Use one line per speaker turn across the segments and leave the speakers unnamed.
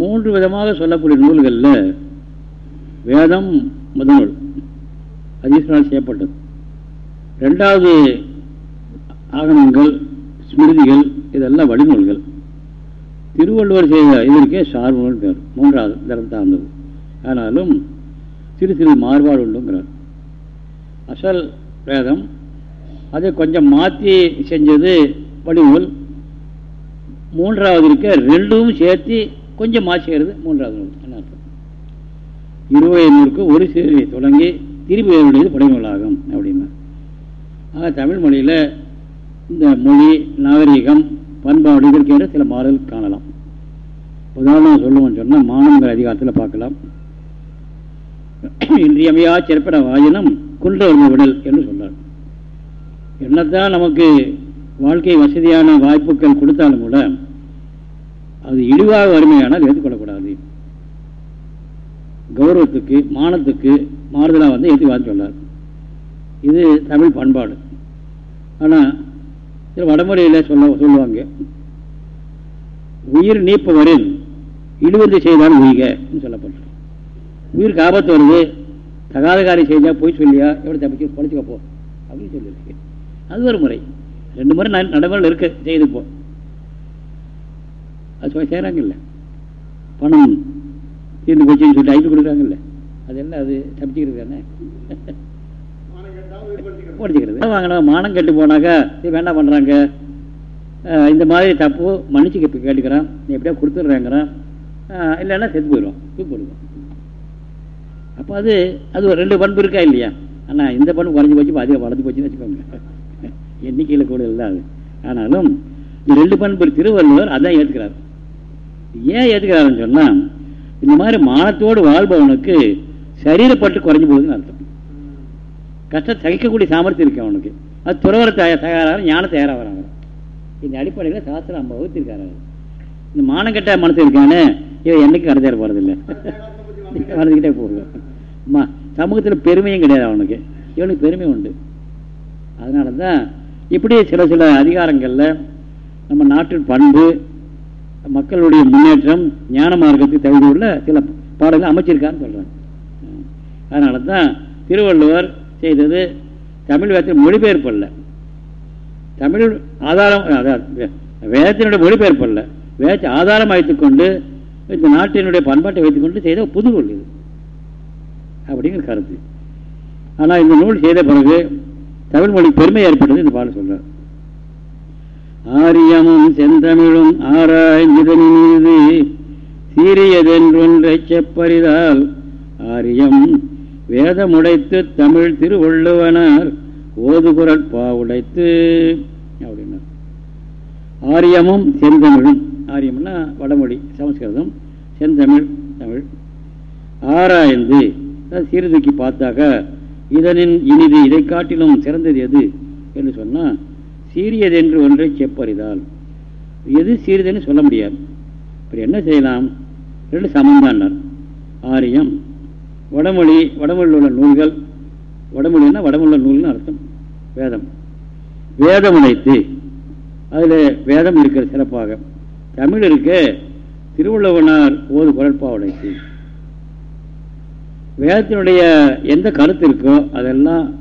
மூன்று விதமாக சொல்லக்கூடிய நூல்களில் வேதம் முதல் அதிசனால் செய்யப்பட்டது. ரெண்டாவது ஆகமங்கள் ஸ்மிருதிகள் இதெல்லாம் வழிநூல்கள். திருவள்ளுவர் செய்த இதற்கே சார்புகள் பேர் மூன்றாவது தரம் தாழ்ந்தது. ஆனாலும் சிறு சிறு மாறுபாடு உண்டுங்கிறார். அசல் வேதம் அதை கொஞ்சம் மாற்றி செஞ்சது வடிநூல் மூன்றாவது இருக்க ரெண்டும் சேர்த்து கொஞ்சம் மாற்றி மூன்றாவது நூல். என்ன அர்த்தம்? இருபது நூலுக்கு ஒரு சீரை தொடங்கி திருப்பி வேறுடையது புடைநூலாகும் அப்படின்னா. ஆக தமிழ் மொழியில் இந்த மொழி நாகரீகம் பண்பாடு இதற்கென்ற சில மாறுதல் காணலாம். உதாரணம் சொல்லுவோம் சொன்னால் மாணவர்கள் அதிகாரத்தில் பார்க்கலாம். இன்றியமையா சிறப்பிட வாயினம் குன்ற விடல் என்று சொன்னார். என்னத்தான் நமக்கு வாழ்க்கை வசதியான வாய்ப்புகள் கொடுத்தாலும் கூட அது இழிவாக வறுமையானால் ஏற்றுக்கொள்ளக்கூடாது. கௌரவத்துக்கு மானத்துக்கு மாறுதலாக வந்து ஏற்றுவான்னு சொன்னார் இது தமிழ் பண்பாடு. ஆனால் சில வடமுறையில் சொல்ல சொல்லுவாங்க. உயிர் நீப்பவரின் இழுவந்து செய்தால் உயிகன்னு சொல்லப்பட்டு உயிருக்கு ஆபத்து வருது தகாத காரியம் செய்தா போய் சொல்லியா எவ்வளோ தப்பிச்சு பழிச்சுக்கப்போ அப்படின்னு சொல்லியிருக்கு. அது ஒரு முறை. ரெண்டு முறை நடைமுறையில் இருக்கு செய்து போ அது சொல்லி செய்கிறாங்கல்ல பணம் தீர்ந்து போச்சுன்னு சொல்லிட்டு ஐட்டு கொடுக்குறாங்கல்ல. அதெல்லாம் அது தப்பிச்சுக்கிறது தானே படிச்சுக்கிறது வாங்கினா மானம் கெட்டு போனாக்கா சரி வேண்டாம் பண்ணுறாங்க இந்த மாதிரி தப்பு மன்னிச்சு கேட்டுக்கிறான். நீ எப்படியா கொடுத்துட்றாங்கிறான். இல்லைன்னா செத்து போயிடுவான். தூக்கி போடுவான். அப்போ அது அது ஒரு ரெண்டு பண்பு இருக்கா இல்லையா? ஆனால் இந்த பண்பு குறைஞ்சி போச்சு அதிகம் வளர்ந்து போச்சுன்னு வச்சுக்கோங்க. எண்ணிக்கையில் கூட இல்லை அது. ஆனாலும் இந்த ரெண்டு பண்பு திருவள்ளுவர் அதான் ஏற்றுக்கிறார் ஏன் ஏற்றுக்கிறாருன்னு சொன்னால் இந்த மாதிரி மானத்தோடு வாழ்பவனுக்கு சரீரப்பட்டு குறைஞ்சி போகுதுன்னு அர்த்தம். கஷ்டம் சகிக்கக்கூடிய சாமர்த்தியம் இருக்கு அவனுக்கு. அது துறவர தயாராக ஞான தயாராக வராங்க இந்த அடிப்படையில் சாஸ்திரம் ஐம்பது வகுத்திருக்காரு. இந்த மானக்கட்ட மனசு இருக்கானே இவன் என்னைக்கு கடை தேர போகிறதில்ல வளர்ந்துக்கிட்டே போடுவேன் அம்மா சமூகத்தில் பெருமையும் கிடையாது அவனுக்கு. இவனுக்கு பெருமை உண்டு. அதனால தான் இப்படி சில சில அதிகாரங்களில் நம்ம நாட்டின் பண்பு மக்களுடைய முன்னேற்றம் ஞான மார்க்கத்துக்கு தகுதி உள்ள சில பாடல்கள் அமைச்சிருக்கான்னு சொல்கிறாங்க அதனால தான் திருவள்ளுவர் செய்தது தமிழ் வேதத்தில் மொழிபெயர்ப்பு அல்ல. தமிழ் ஆதாரம் வேதத்தினுடைய மொழிபெயர்ப்பு அல்ல. வேதத்தை ஆதாரம் வைத்துக்கொண்டு இந்த நாட்டினுடைய பண்பாட்டை வைத்துக்கொண்டு செய்த புது நூல் இது. அப்படிங்கிற கருத்து. ஆனால் இந்த நூல் செய்த பிறகு தமிழ் மொழி பெருமை ஏற்பட்டது இந்த பாடல் சொல்கிறார் ஆரியமும் செந்தமிழும் மீது சீரியதென்றொன்றை செப்பறிதால் ஆரியம் வேதமுடைத்து தமிழ் திருவள்ளுவனார் ஓதுகுரல் பாவுடைத்து அப்படின்னா. ஆரியமும் செந்தமிழும் ஆரியம்னா வடமொழி சமஸ்கிருதம் செந்தமிழ் தமிழ். ஆராய்ந்து சீர்தூக்கி பார்த்தாக்க இதனின் இனிது இதை காட்டிலும் சிறந்தது எது என்று சொன்னால் சீரியது என்று ஒன்றை செப்பறிதால் எது சீரியதுன்னு சொல்ல முடியாது. இப்போ என்ன செய்யலாம்? ரெண்டு சமந்தானார் ஆரியம் வடமொழி வடமொழியில் உள்ள நூல்கள். வடமொழின்னா வடமொழியில் நூல்னு அர்த்தம். வேதம். வேதம் அனைத்து அதில் வேதம் இருக்கிற சிறப்பாக. தமிழ் இருக்க திருவள்ளுவனார் ஓது குரல்பா உடைத்து. வேதத்தினுடைய எந்த கருத்து இருக்கோ அதெல்லாம்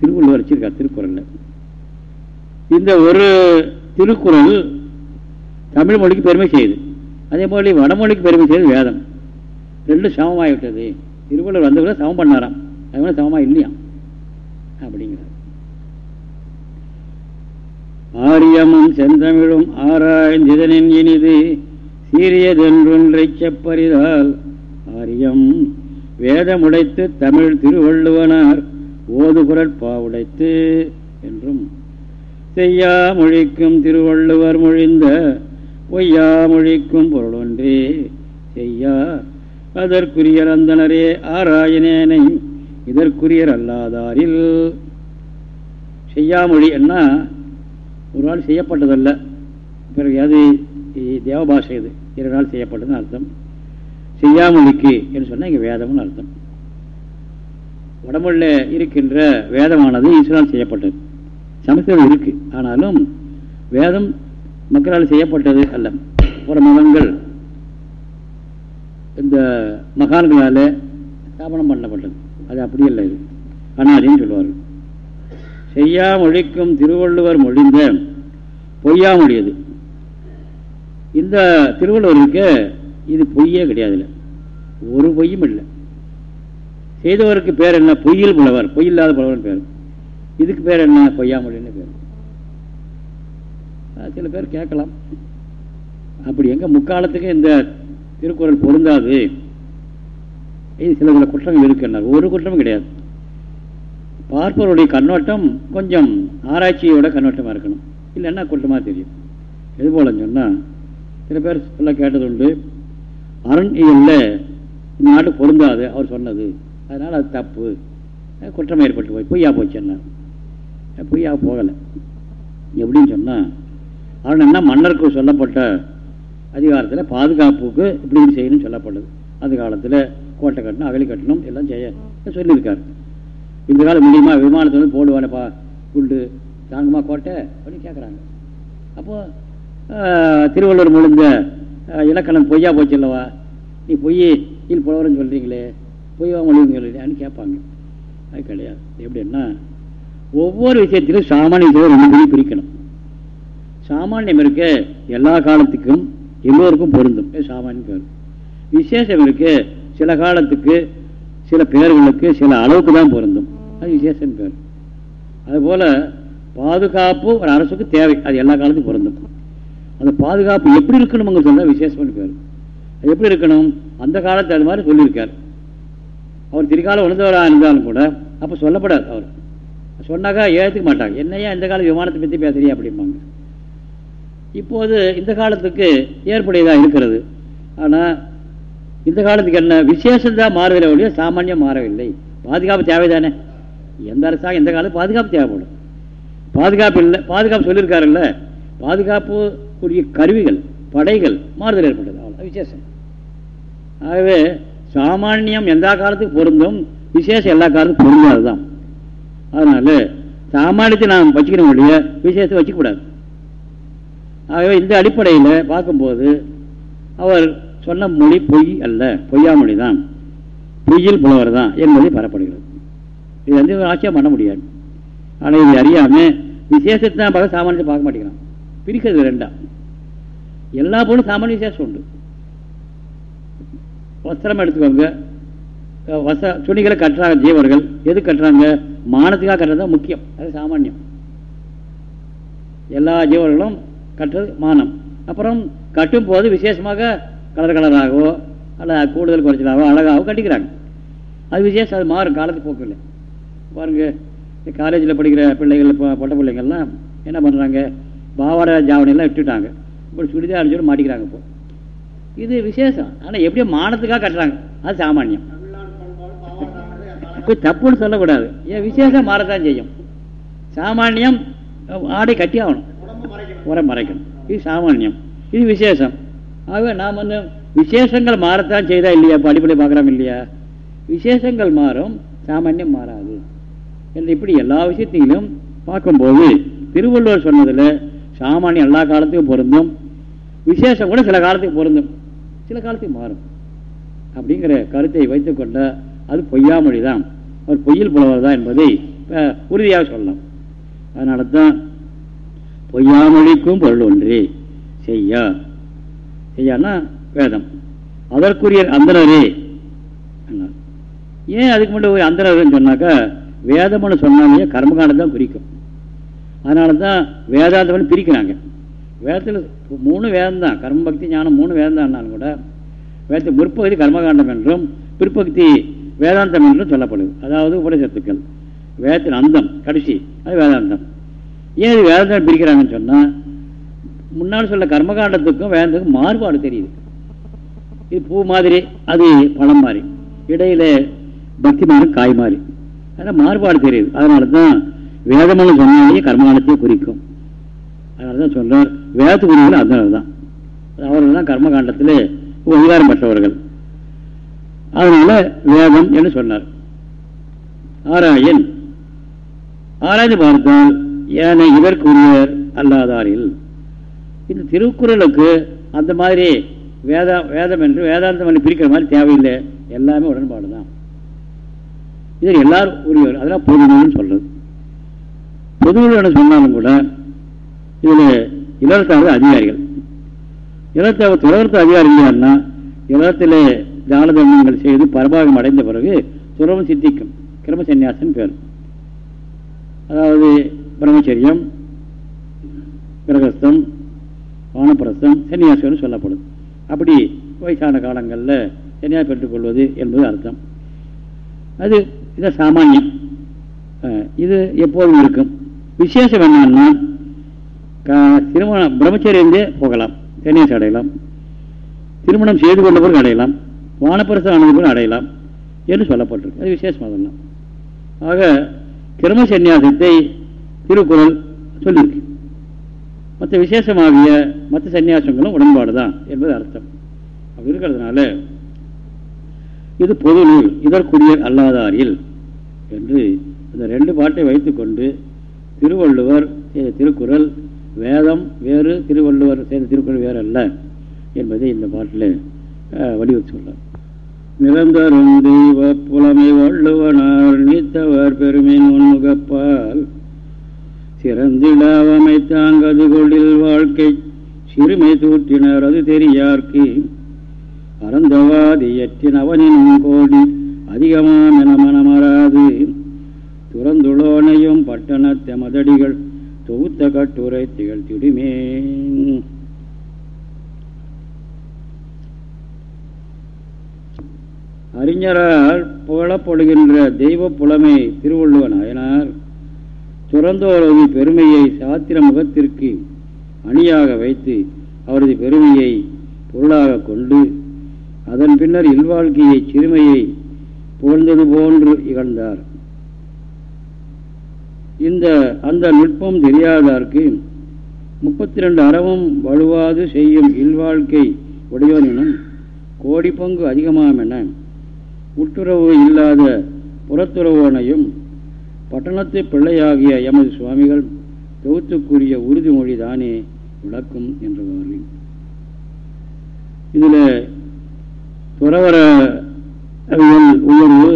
திருவள்ளுவர் வச்சிருக்கார் திருக்குறளில். இந்த ஒரு திருக்குறள் தமிழ் மொழிக்கு பெருமை செய்யுது. அதே போல வடமொழிக்கு பெருமை செய்யுது வேதம். ரெண்டும் சமமாகிவிட்டது. திருவள்ளுவர் வந்த கூட சமம் பண்ணாராம். அது மாதிரி சமமாக இல்லையா? அப்படிங்கிறார். ஆரியமும் செந்தமிழும் ஆராய்ந்திதனின் இனிது சீரியதென்றொன்றை செப்பறிதால் ஆரியம். வேதமுடைத்து தமிழ் திருவள்ளுவனார் ஓதுகுரல் பாவுடைத்து என்றும் செய்யா மொழிக்கும் திருவள்ளுவர் மொழிந்த பொய்யா மொழிக்கும் பொருளொன்றே. செய்யா அதற்குரியர் அந்தனரே ஆராயனேனை இதற்குரியர் அல்லாதாரில். செய்யாமொழி என்ன? ஒரு நாள் செய்யப்பட்டதல்ல. பிறகு அது தேவபாஷை இது. இரு நாள் செய்யப்பட்டதுன்னு அர்த்தம். செய்யாமொழிக்கு என்று சொன்னால் இங்கே வேதம்னு அர்த்தம். உடம்புல இருக்கின்ற வேதமானது ஈஸ்வரால் செய்யப்பட்டது. சமஸ்கிருதம் இருக்கு. ஆனாலும் வேதம் மக்களால் செய்யப்பட்டது அல்ல. ஒரு மதங்கள் இந்த மகான்களால் ஸ்தாபனம் பண்ணப்பட்டது. அது அப்படி இல்லை. இது அனாதின்னு சொல்லுவார் செய்யாமொழிக்கும் திருவள்ளுவர் மொழிந்த பொய்யாமொழியது இந்த திருவள்ளுவருக்கு இது பொய்யே கிடையாதுல்ல. ஒரு பொய்யும் இல்லை. செய்தவருக்கு பேர் என்ன? பொய்யில் புலவர். பொய்யில்லாத புலவர் பேர். இதுக்கு பேர் என்ன? கொய்யாமொழின்னு பேர். சில பேர் கேட்கலாம். அப்படி எங்க முக்காலத்துக்கு இந்த திருக்குறள் பொருந்தாது. இது சில சில குற்றங்கள் இருக்குன்னா ஒரு குற்றமும் கிடையாது. பார்ப்பவருடைய கண்ணோட்டம் கொஞ்சம் ஆராய்ச்சியோட கண்ணோட்டமாக இருக்கணும். இல்லைன்னா குற்றமாக தெரியும். எது போலன்னு சொன்னால் சில பேர் சொல்ல கேட்டது உண்டு அரண் இல்ல இந்த நாட்டு பொருந்தாது அவர் சொன்னது. அதனால் அது தப்பு. குற்றம் ஏற்பட்டு போய் பொய்யா போச்சு என்ன? பொய்யாக போகலை? எப்படின்னு சொன்னால் அவன் என்ன மன்னருக்கு சொல்லப்பட்ட அதிகாரத்தில் பாதுகாப்புக்கு இப்படி இப்படி செய்யணும்னு சொல்லப்பட்டது. அந்த காலத்தில் கோட்டை கட்டணும் அகலி கட்டணும் எல்லாம் செய்ய சொல்லியிருக்காரு. இந்த காலம் முடியுமா? விமானத்தை வந்து போடுவானப்பா குண்டு தாங்குமா கோட்டை? அப்படின்னு கேட்குறாங்க அப்போது திருவள்ளுவர் முழுந்த இலக்கணம் பொய்யா போச்சு இல்லவா நீ பொய் இல் புலவரன்னு சொல்கிறீங்களே பொய்வா மொழிங்கன்னு கேட்பாங்க. அது கிடையாது. எப்படின்னா ஒவ்வொரு விஷயத்திலும் சாமானிய விஷயம் ரெண்டு பிரிக்கணும். சாமானியம் இருக்க எல்லா காலத்துக்கும் எல்லோருக்கும் பொருந்தும். சாமானியம் பேர்? விசேஷம் இருக்கு சில காலத்துக்கு சில பேர்களுக்கு சில அளவுக்கு தான் பொருந்தும். அது விசேஷம் பேர். அதுபோல் பாதுகாப்பு ஒரு அரசுக்கு தேவை. அது எல்லா காலத்துக்கும் பொருந்தும். அந்த பாதுகாப்பு எப்படி இருக்கணும் சொன்னால் விசேஷம்னு பேர். அது எப்படி இருக்கணும்? அந்த காலத்து அது மாதிரி சொல்லியிருக்கார். அவர் திரிகாலம் உணர்ந்தவராக இருந்தாலும் கூட அப்போ சொல்லப்படாது அவர். சொன்னாக்கா ஏற்றுக்க மாட்டாங்க. என்னையா இந்த கால விமானத்தை பற்றி பேசுறியா அப்படிம்பாங்க. இப்போது இந்த காலத்துக்கு ஏற்புடையதாக இருக்கிறது. ஆனால் இந்த காலத்துக்கு என்ன விசேஷம் தான் மாறுதலை ஒழிய சாமானியம் மாறவில்லை. பாதுகாப்பு தேவைதானே? எந்த அரசாங்கம் எந்த காலம் பாதுகாப்பு தேவைப்படும். பாதுகாப்பு இல்லை பாதுகாப்பு சொல்லியிருக்காருல்ல பாதுகாப்பு கூடிய கருவிகள் படைகள் மாறுதல் ஏற்பட்டது. அவ்வளோ விசேஷம். ஆகவே சாமானியம் எந்த காலத்துக்கு பொருந்தும் விசேஷம் எல்லா காலத்துக்கும் பொருந்தாது தான் அதனால சாமானியத்தை நாம் வச்சுக்கணும் ஒழிய விசேஷத்தை வச்சுக்கூடாது ஆகவே இந்த அடிப்படையில் பார்க்கும்போது அவர் சொன்ன மொழி பொய் அல்ல பொய்யா மொழி தான் பொய்யில் புலவர் தான் என்பதை பெறப்படுகிறது இது வந்து ஆட்சியம் பண்ண முடியாது. ஆனால் இது அறியாமல் விசேஷத்தை தான் பார்க்க சாமானியத்தை பார்க்க மாட்டேங்கிறான். பிரிக்கிறது ரெண்டா. எல்லா பொருளும் சாமானிய விசேஷம் உண்டு. வஸ்திரம் எடுத்துக்கோங்க. வச துணிகளை கட்டுறாங்க ஜீவர்கள். எது கட்டுறாங்க? மானத்துக்காக கட்டுறது தான் முக்கியம். அது சாமானியம். எல்லா ஜீவர்களும் கட்டுறது மானம். அப்புறம் கட்டும் போது விசேஷமாக கலர் கலராகவோ அல்ல கூடுதல் குறைச்சலாகவோ அழகாகவோ கட்டிக்கிறாங்க. அது விசேஷம் அது மாறும் காலத்துக்கு போக்கில்லை பாருங்க காலேஜில் படிக்கிற பிள்ளைகள் பொட்ட பிள்ளைங்கள்லாம் என்ன பண்ணுறாங்க பாவாட ஜாவணியெல்லாம் விட்டுட்டாங்க இப்போ சுடிதார் அடிச்சோடு மாட்டிக்கிறாங்க இப்போ. இது விசேஷம். ஆனால் எப்படியும் மானத்துக்காக கட்டுறாங்க. அது சாமானியம். இப்போ தப்புன்னு சொல்லக்கூடாது. ஏன் விசேஷம் மாறத்தான் செய்யும். சாமானியம் ஆடை கட்டி ஆகணும். உரம் மறைக்கணும். இது சாமானியம். இது விசேஷம். ஆகவே நாம் வந்து விசேஷங்கள் மாறத்தான் செய்தா இல்லையா? இப்போ அடிப்படை பார்க்குறோம் இல்லையா? விசேஷங்கள் மாறும் சாமானியம் மாறாது. என்று இப்படி எல்லா விஷயத்திலும் பார்க்கும்போது திருவள்ளுவர் சொன்னதில் சாமானியம் எல்லா காலத்துக்கும் பொருந்தும் விசேஷம் கூட சில காலத்துக்கு பொருந்தும். சில காலத்துக்கு மாறும். அப்படிங்கிற கருத்தை வைத்துக்கொண்ட அது பொய்யாமொழி தான் அவர் பொய்யில் புலவர் தான் என்பதை உறுதியாக சொல்லலாம். அதனால தான் பொய்யாமொழிக்கும் பொருள் ஒன்றே செய்யா. செய்யான்னா வேதம். அதற்குரிய அந்தனரே ஏன் அதுக்கு முன்னாடி ஒரு அந்தனர்னு சொன்னாக்கா வேதம்னு சொன்னாலே கர்மகாண்டம் தான் குறிக்கும். அதனால தான் வேதாந்தம்னு பிரிக்கிறாங்க. வேதத்தில் மூணு வேதம் தான் கர்மபக்தி ஞானம் மூணு வேதம் தான் கூட வேதத்து முற்பகுதி கர்மகாண்டம் என்றும் பிற்பகுதி வேதாந்தம் என்றும் சொல்லப்படுது. அதாவது உபனிஷத்துக்கள். வேதத்தின் அந்தம் கடைசி அது வேதாந்தம். ஏன் இது வேதாந்தம் பிரிக்கிறாங்கன்னு சொன்னால் முன்னால் சொல்ல கர்மகாண்டத்துக்கும் வேதாந்தத்துக்கும் மாறுபாடு தெரியுது. இது பூ மாதிரி அது பழம் மாதிரி. இடையில பக்தி மாறும் காய் மாதிரி. அதனால் மாறுபாடு தெரியுது. அதனால தான் வேதமெல்லாம் சொன்னாலே கர்மகாண்டத்தையே குறிக்கும். அதனால தான் சொல்றார் வேதத்துக்குரியவர்கள் அதனால தான் அவர்கள் தான் கர்மகாண்டத்தில் அதிகாரம் பெற்றவர்கள். அதனால வேதம் என்று சொன்னார். ஆராயன் ஆராய்ந்து பார்த்தால் ஏனை இதற்குரியர் அல்லாதாரில். இந்த திருக்குறளுக்கு அந்த மாதிரி வேத வேதம் என்று வேதாந்தம் என்று பிரிக்கிற மாதிரி தேவையில்லை. எல்லாமே உடன்பாடு தான். இதில் எல்லாரும் உரியவர். அதெல்லாம் பொது நூல்னு சொல்கிறது பொது சொன்னாலும் கூட இதில் இலவசாவது அதிகாரிகள். இலவச தொடர்த்து அதிகாரி இல்லையான்னா இலவசத்திலே தான தர்மங்கள் செய்து பரபாகம் அடைந்த பிறகு துறவம் சித்திக்கும். கிரம சன்னியாசன் பேர். அதாவது பிரம்மச்சரியம் கிரகஸ்தம் வானப்பிரஸ்தம் சன்னியாசம்னு சொல்லப்படும். அப்படி வயசான காலங்களில் சன்னியாசம் பெற்றுக்கொள்வது என்பது அர்த்தம். அது இது சாமானியம். இது எப்போதும் இருக்கும். விசேஷம் என்னன்னா திருமணம் பிரம்மச்சரியந்தே போகலாம். சன்னியாசம் அடையலாம். திருமணம் செய்து கொண்டவர்கள் அடையலாம். வானப்பிரசம் ஆனவர்கள் அடையலாம் என்று சொல்லப்பட்டிருக்கு. அது விசேஷமாக தான் ஆக கிரம சந்நியாசத்தை திருக்குறள் சொல்லியிருக்கு. மற்ற விசேஷமாகிய மற்ற சன்னியாசங்களும் உடன்பாடு தான் என்பது அர்த்தம். அப்படி இருக்கிறதுனால இது பொது நூல் இதற்குரிய அல்லாதாரில் என்று அந்த ரெண்டு பாட்டை வைத்துக்கொண்டு திருவள்ளுவர் திருக்குறள் வேதம் வேறு திருவள்ளுவர் செய்த திருக்குறள் வேறு அல்ல என்பதை இந்த பாட்டில் வலியுறுத்தி சொல்றார். நிரந்தரும் தெய்வ புலமை வள்ளுவனார் நீத்தவர் பெருமின் உன்முகப்பால். சிறந்திடாவமைத்தாங்கது கொள்ளில் வாழ்க்கை சிறுமை தூற்றினர் அது தெரியார்க்கு. அறந்தவாதியற்றின் அவனின் கோடி அதிகமாம் என மனமராது துறந்துளோனையும் பட்டண தொகுத்த கட்டுரை திகழ்த்திடுமே அறிஞரால் புகழப்படுகின்ற தெய்வ புலமை திருவள்ளுவன் நாயனார் துறந்தோரது பெருமையை சாத்திர முகத்திற்கு அணியாக வைத்து அவரது பெருமையை பொருளாக கொண்டு அதன் பின்னர் இல்வாழ்க்கையை சிறுமையை புகழ்ந்தது போன்று இகழ்ந்தார். இந்த அந்த நுட்பம் தெரியாதார்க்கு முப்பத்தி ரெண்டு அறவும் வலுவாது செய்யும் இல்வாழ்க்கை உடையோனினும் கோடி பங்கு அதிகமாம் உட்டுறவு இல்லாத புறத்துறவோனையும் பட்டணத்து பிள்ளையாகிய எமது சுவாமிகள் தொகுத்துக்குரிய உறுதிமொழி தானே விளக்கும் என்றவாறு. இதில் துறவர உயர்வு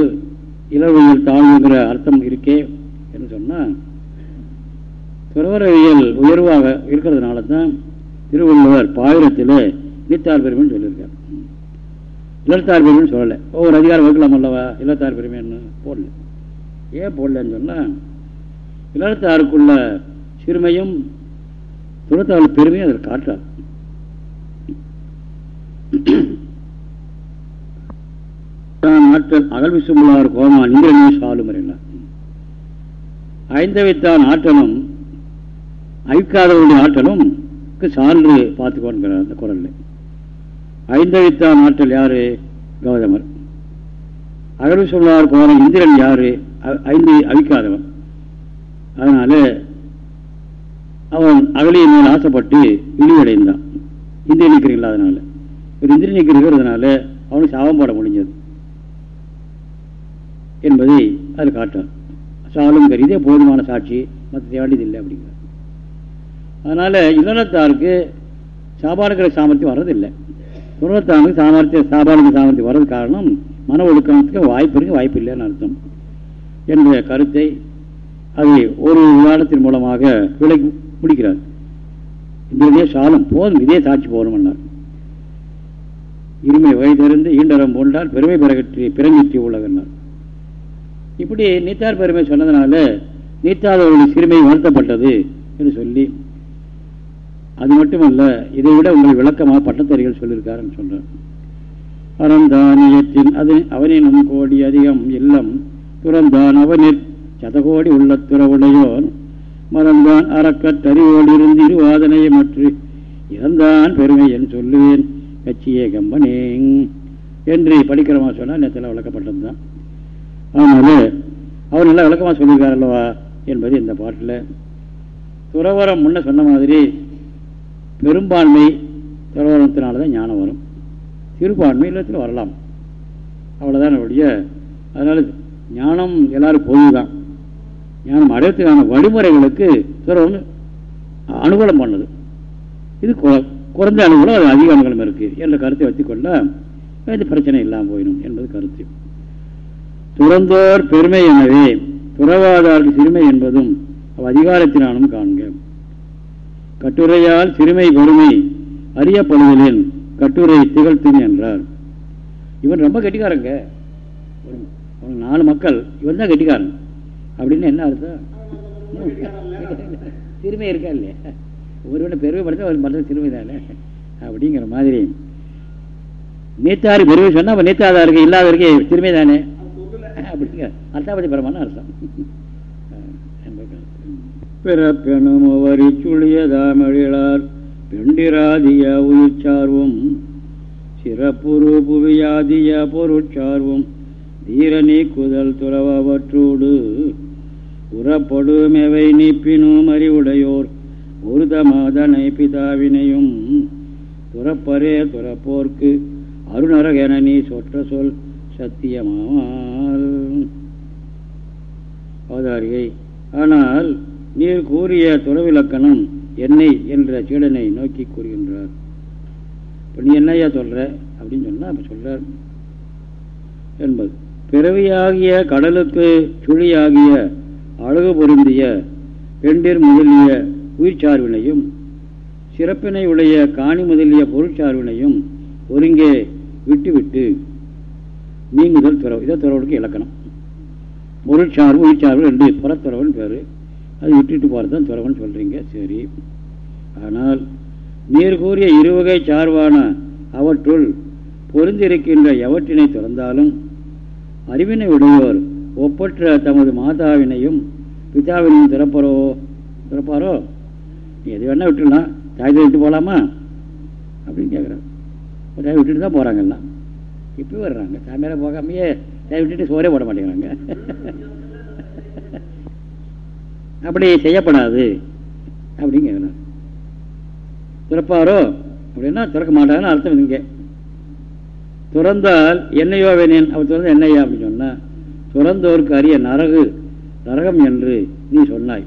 இளவையில் தாழ்வுங்கிற அர்த்தம் இருக்கே என்று சொன்னால் துறவரவியல் உயர்வாக இருக்கிறதுனால தான் திருவள்ளுவர் பாயிரத்தில் நீத்தார் பெருமைன்னு சொல்லியிருக்கார். இல்லத்தார் பெருமைன்னு சொல்லலை. ஒவ்வொரு அதிகாரம் வகுக்கலாம் அல்லவா? இல்லத்தார் பெருமைன்னு போடல. ஏன் போடலன்னு சொன்னால் இல்லத்தாருக்குள்ள சிறுமையும் துறத்தாள் பெருமையும் அதில் காட்டாது ஆற்றல் அகல் விசுமுள்ளார் கோமா இந்திரனே சாலும் ஐந்தவைத்தான் ஆற்றலும் அழிக்காதவருடைய ஆற்றலும் சான்று பார்த்துக்கோங்கிறார் அந்த குரலில். ஐந்தவித்தா ஆற்றல் யாரு? கௌதமர். அகழ்வு சொல்லார் போன இந்திரன் யாரு? ஐந்து அழிக்காதவன். அதனால அவன் அகலியின் மேல் ஆசைப்பட்டு இழிவடைந்தான். இந்திய நிற்கிறீர்கள் அதனால ஒரு இந்திரிய நீக்கர் அவனுக்கு சாபம் பாட முடிஞ்சது என்பதை அது காட்டான் சாலும் கருதே போதுமான சாட்சி மற்ற இல்லை அப்படிங்கிறார். அதனால் இல்லறத்தாருக்கு சாபாடுகிற சாமர்த்தியம் வர்றதில்லை. துறவத்தானுக்கு சாமர்த்தியம் சாபானுக்கு சாமர்த்தியம் வர்றது காரணம் மன ஒழுக்கத்துக்கு வாய்ப்பு இருக்கு வாய்ப்பு இல்லைன்னு அர்த்தம். என்ற கருத்தை அதை ஒரு விவாதத்தின் மூலமாக விலகி முடிக்கிறார். இந்த இதே சாலம் போதும் இதே சாட்சி போகணும்னார் இருமை வயதிருந்து ஈண்டரம் போன்றால் பெருமை பிறகற்றி பிறங்கிற்றி உள்ளகன்னார் இப்படி நீத்தார் பெருமை சொன்னதுனால நீத்தாதவர்களுடைய சிறுமை வருத்தப்பட்டது என்று சொல்லி அது மட்டுமல்ல இதை விட உங்கள் விளக்கமாக பட்டத்தறிகள் சொல்லியிருக்காருன்னு சொல்றார். அறந்தானியத்தின் அது அவனினும் கோடி அதிகம் இல்லம் துறந்தான் அவனில் சதகோடி உள்ள துறவுடையோன் மறந்தான் அறக்கத்தறிவோடு இருந்து இருவாதனையை மற்ற இறந்தான் பெருமை என்று சொல்லுவேன் கட்சியே கம்பனே என்று படிக்கிறவன் சொன்னால் நேரத்தில் விளக்கப்பட்டது தான் அதனால அவர் நல்லா விளக்கமாக சொல்லியிருக்கார் அல்லவா என்பது இந்த பாட்டில். துறவரம் முன்ன சொன்ன மாதிரி பெரும்பான்மை துறவரத்தினால தான் ஞானம் வரும். சிறுபான்மை இல்லத்தில் வரலாம். அவ்வளோதான் என்னுடைய அதனால் ஞானம் எல்லாரும் பொது தான் ஞானம் அடையத்துக்கான வழிமுறைகளுக்கு துறவம் அனுகூலம் பண்ணது. இது குறைந்த அனுகூலம் அது அதிக அனுகூலம் இருக்குது என்ற கருத்தை வைத்துக்கொண்டா இது பிரச்சனை இல்லாமல் போயிடும் என்பது கருத்து. துறந்தோர் பெருமை எனவே துறவாதாருக்கு சிறுமை என்பதும் அதிகாரத்தினாலும் காண்க. கட்டுரையால் சிறுமை வறுமை அறியப்படுதலில் கட்டுரை திகழ்த்தும் என்றார். இவன் ரொம்ப கெட்டிக்காரங்க. ஒரு நாலு மக்கள் இவன் தான் கெட்டிக்காரன். அப்படின்னு என்ன அர்த்தம்? சிறுமை இருக்கா இல்லையா? ஒருவனை பெருமைப்படுத்த ஒரு மற்ற சிறுமை தானே? அப்படிங்கிற மாதிரி. நீத்தாரு பெருமை சொன்னா இருக்கு இல்லாத இருக்கு சிறுமை தானே? அப்படிங்க அர்த்தாபதி பரமான அர்த்தம். பிறப்பெனும் வரி சுழியதாமழிளார் பெண்டிராதிய உயிர்ச்சார்வும் சிறப்புரு புவியாதிய பொருட்சார்வும் தீர குதல் துறவற்றோடு உறப்படுமெவை நீப்பினும் அறிவுடையோர். ஒருதமாதனை பிதாவினையும் துறப்பரே துறப்போர்க்கு அருணரகன நீ சொற்ற சொல் சத்தியமாவால் அவதாரிகை. ஆனால் நீர் கூறிய துறவிலக்கணம் என்னை என்ற சீடனை நோக்கி கூறுகின்றார். இப்போ நீ என்னையா சொல்ற? அப்படின்னு சொன்னா அப்போ சொல்கிறார் என்பது. பிறவியாகிய கடலுக்கு சுழியாகிய அழகு பொருந்திய பெண்டிர் முதலிய உயிர்ச்சார்வினையும் சிறப்பினை உடைய காணி முதலிய பொருட்சார்வினையும் ஒருங்கே விட்டுவிட்டு நீங்குதல் துறவு. இதை துறவுக்கு இலக்கணம். பொருட்சார்பு உயிர்ச்சார்பு ரெண்டு. புறத்துறவுன்னு பேர். அது விட்டுட்டு போகிறது தான் துறவன் சொல்கிறீங்க சரி. ஆனால் நீர் கூறிய இருவகை சார்பான அவற்றுள் பொருந்திருக்கின்ற எவற்றினை திறந்தாலும் அறிவினை உடையோர் ஒப்பற்ற தமது மாதாவினையும் பிதாவினையும் திறப்பறோ திறப்பாரோ? எது வேணால் விட்டுடலாம் தாய் விட்டு போகலாமா அப்படின்னு கேட்குறாரு தாய் விட்டுட்டு தான் போகிறாங்க எல்லாம். இப்போ வர்றாங்க. சாமியார போகாமையே. தாய் விட்டுட்டு சோறே போட மாட்டேங்கிறாங்க. அப்படி செய்யப்படாது. அப்படின்னு கேட்கணும் திறப்பாரோ? அப்படின்னா திறக்க மாட்டாங்கன்னு அர்த்தம் இங்கே. துறந்தால் என்னையோ வேணேன். அவர் திறந்த என்னையா அப்படின்னு சொன்னால் துறந்தோருக்கு அரிய நரகு நரகம் என்று நீ சொன்னாய்.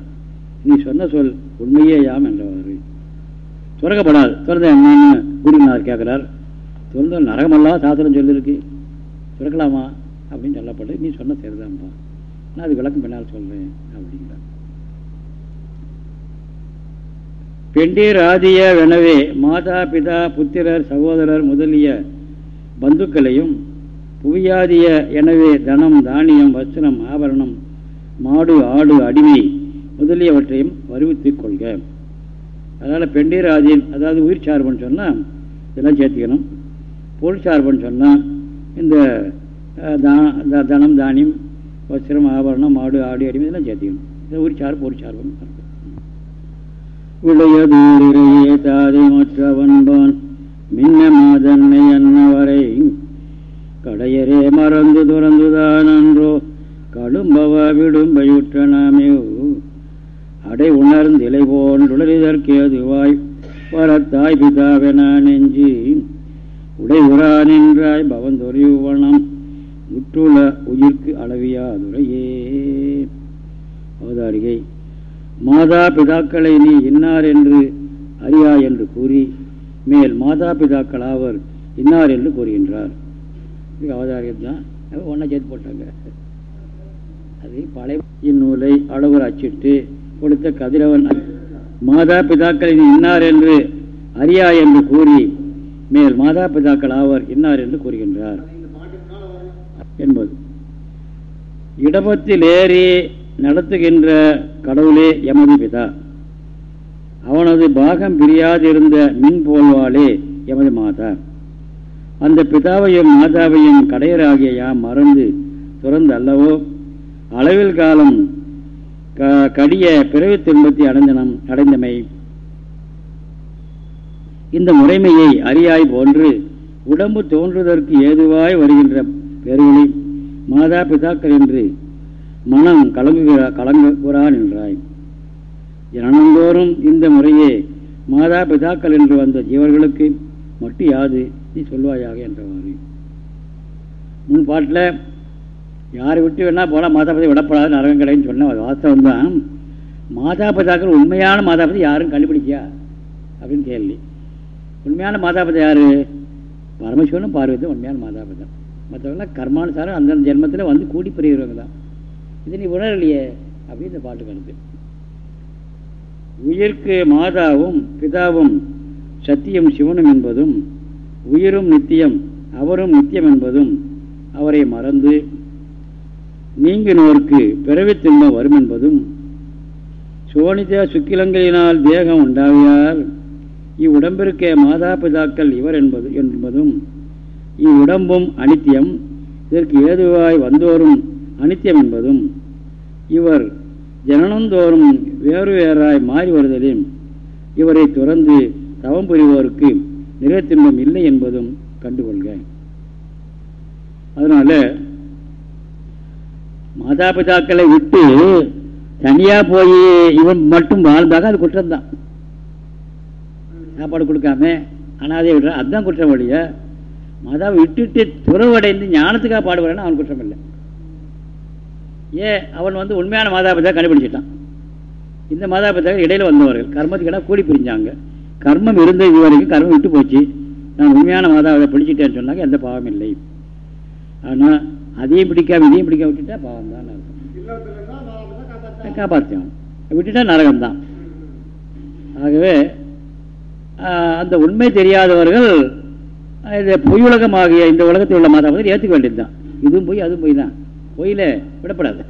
நீ சொன்ன சொல் உண்மையே யாம் என்றவாறு. துறக்கப்படாது. திறந்த என்னன்னு குருநாதர் கேட்குறார் திறந்த நரகமெல்லாம் சாத்திரம் சொல்லியிருக்கு திறக்கலாமா? அப்படின்னு சொல்லப்பட்டு நீ சொன்ன சரிதான்ப்பா நான் அது விளக்கம் பின்னால் சொல்றேன் அப்படிங்கிறார் பெண்டீர் ஆதிய வெனவே மாதா பிதா புத்திரர் சகோதரர் முதலிய பந்துக்களையும் புவியாதிய எனவே தனம் தானியம் வஸ்திரம் ஆபரணம் மாடு ஆடு அடிமை முதலியவற்றையும் வருவித்துக் கொள்க. அதனால் பெண்டீர் ஆதியன் அதாவது உயிர் சார்புன்னு சொன்னால் இதெல்லாம் சேர்த்துக்கணும். பொருள் சார்புன்னு சொன்னால் இந்த தனம் தானியம் வஸ்திரம் ஆபரணம் மாடு ஆடு அடிமை இதெல்லாம் சேர்த்துக்கணும். இது உயிர் சார்பு பொருள் சார்புன்னு அர்த்தம் தாதை மற்றவன்பான். மின்ன மாதன்னை அன்னவரை கடையரே மறந்து துறந்துதான் அன்றோ. கடும்பவ விடும்பையுற்றனாமே. அடை உணர்ந்திலை போன்றுளறிதற்கு வரத்தாய் பிதாவென நெஞ்சி. உடை உரா நின்றாய் பவந்தொரிவனம் முற்றுள உயிர்க்கு அளவியாதுரையே அவதாரிகை மாதா பிதாக்களை நீ இன்னார் என்று அறியா என்று கூறி மேல் மாதா பிதாக்கள் ஆவர் இன்னார் என்று கூறுகின்றார். இது அவதாரியம் தான் ஒன்றா சேர்த்து போட்டாங்க. அது பழைய இந்நூலை அளவர் அச்சிட்டு கொடுத்த கதிரவன். மாதா பிதாக்களை நீ இன்னார் என்று அறியா என்று கூறி மேல் மாதா பிதாக்கள் ஆவர் இன்னார் என்று கூறுகின்றார். என்பது. இடபத்தில் ஏறி நடத்துகின்ற கடவுளே எமது பிதா. அவனது பாகம் பிரியாதிருந்த மின் போல்வாளே எமது மாதா. அந்த பிதாவையும் மாதாவையும் கடையராகிய யாம் மறந்து துறந்து அல்லவோ அளவில் காலம் கடிய பிறவி துன்பத்தை அடைந்தனம் அடைந்தமை. இந்த முறைமையை அறியாய் போன்று உடம்பு தோன்றுவதற்கு ஏதுவாய் வருகின்ற பெருவினை மாதா பிதாக்கள் என்று மனம் கலங்குகிறா கலங்குகிறான் என்றாய் ஜனந்தோறும் இந்த முறையே மாதா பிதாக்கள் என்று வந்த ஜீவர்களுக்கு மட்டு யாது நீ சொல்வாயாக என்றவாறு. முன் பாட்டில் யாரை விட்டு வேணா போனால் மாதா பதி விடப்படாது நரகங்களைன்னு சொன்ன வாஸ்தவம் தான் மாதா பிதாக்கள் உண்மையான மாதா யாரும் கண்டுபிடிச்சியா அப்படின்னு கேள்வி. உண்மையான மாதாபிதா யார்? பரமசிவனும் பார்வதி உண்மையான மாதாபிதா மற்றவங்களாம் கர்மானுசாரம் அந்தந்த ஜென்மத்தில் வந்து கூடி பெறுகிறவங்க தான். இது நீ உணரலையே அப்படின்னு இந்த பாட்டு கருத்து உயிர்க்கு மாதாவும் பிதாவும் சத்தியம் சிவனும் என்பதும் உயிரும் நித்தியம் அவரும் நித்தியம் என்பதும் அவரை மறந்து நீங்கினோர்க்கு பிறவி துன்பம் வரும் என்பதும் சோனித சுக்கிலங்களினால் தேகம் உண்டாவியால் இவ்வுடம்பிற்கே மாதா பிதாக்கள் இவர் என்பது என்பதும் இவ்வுடம்பும் அனித்தியம் இதற்கு ஏதுவாய் வந்தோரும் அனித்தியம் என்பதும் இவர் ஜனனந்தோறும் வேறு வேறாய் மாறி வருதலின் இவரை துறந்து தவம் புரிவோருக்கு நிறைத்தின்பம் இல்லை என்பதும் கண்டுகொள்க. அதனால மாதாபிதாக்களை விட்டு தனியா போய் இவன் மட்டும் வாழ்ந்தாக அது குற்றம்தான். சாப்பாடு கொடுக்காம அனாதையை விடுற அதுதான் குற்றம் வழிய மாதாவை விட்டுட்டு துறவடைந்து ஞானத்துக்காக பாடுவாரன்னு அவன் குற்றம் இல்லை ஏன் அவன் வந்து உண்மையான மாதாபிதா கண்டுபிடிச்சிட்டான்? இந்த மாதாபிதாக இடையில் வந்தவர்கள். கர்மத்துக்கு கூடி பிரிஞ்சாங்க. கர்மம் இருந்த இது வரைக்கும் கர்மம் விட்டு போச்சு. நான் உண்மையான மாதாவை பிடிச்சிட்டேன்னு சொன்னாங்க. எந்த பாவம் இல்லை. ஆனால் அதையும் பிடிக்காம இதையும் பிடிக்க விட்டுட்டா பாவம் தான் அர்த்தம். காப்பாற்றணும் விட்டுட்டா நரகம்தான் ஆகவே அந்த உண்மை தெரியாதவர்கள் இந்த பொய் உலகமாகிய இந்த உலகத்தில் உள்ள மாதாவை ஏற்றுக்க வேண்டியது தான் இதுவும் போய் அதுவும் போய் தான். பொய்யில விடப்படாது.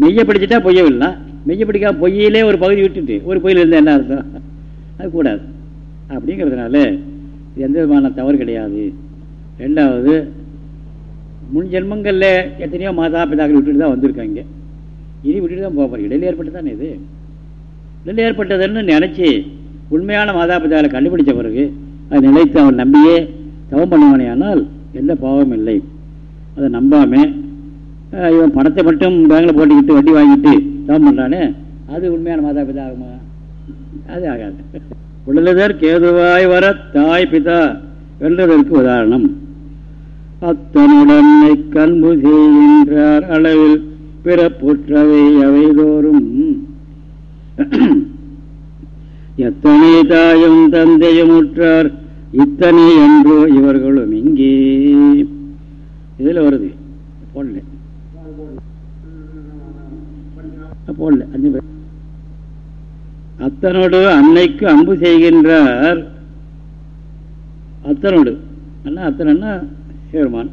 மெய்ய பிடிச்சிட்டா பொய்ய விடலாம் மெய்ய பிடிக்காம பொய்யிலே ஒரு பகுதி விட்டுட்டு ஒரு பொய்யில் இருந்தால் என்ன அர்த்தம்? அது கூடாது. அப்படிங்கிறதுனால எந்த விதமான தவறு கிடையாது. ரெண்டாவது முன் ஜென்மங்களில் எத்தனையோ மாதா பிதாக்கள் விட்டுட்டு தான் வந்திருக்காங்க. இனி விட்டுட்டு தான் போகிறோம் இடையில் ஏற்பட்டு தானே இது? இடையில் ஏற்பட்டதுன்னு நினச்சி உண்மையான மாதா பிதாக்களை கண்டுபிடிச்ச பிறகு அதை நிலைத்து அவன் நம்பியே தவம் பண்ணுவானேயானால் எந்த பாவமும் இல்லை. அதை நம்பாமல் இவன் பணத்தை மட்டும் பேங்கில் போட்டுக்கிட்டு வட்டி வாங்கிட்டு தவம் பண்ணுறானே அது உண்மையான மாதா பிதா ஆகுமா அது ஆகாது. உள்ளதர் கேதுவாய் வர தாய் பிதா வென்றதற்கு உதாரணம். அத்தனுடனை கண்பு செய்கின்றார் அளவில் பிறப்புற்றவை அவைதோறும். எத்தனை தாயும் தந்தையும் உற்றார் இத்தனை என்றோ இவர்களும் இங்கே. இதில் வருது. போடல. போடல. அஞ்சு பேர். அத்தனோடு அன்னைக்கு அம்பு செய்கின்றார். அத்தனோடு. அண்ணா அத்தனா சிவருமான்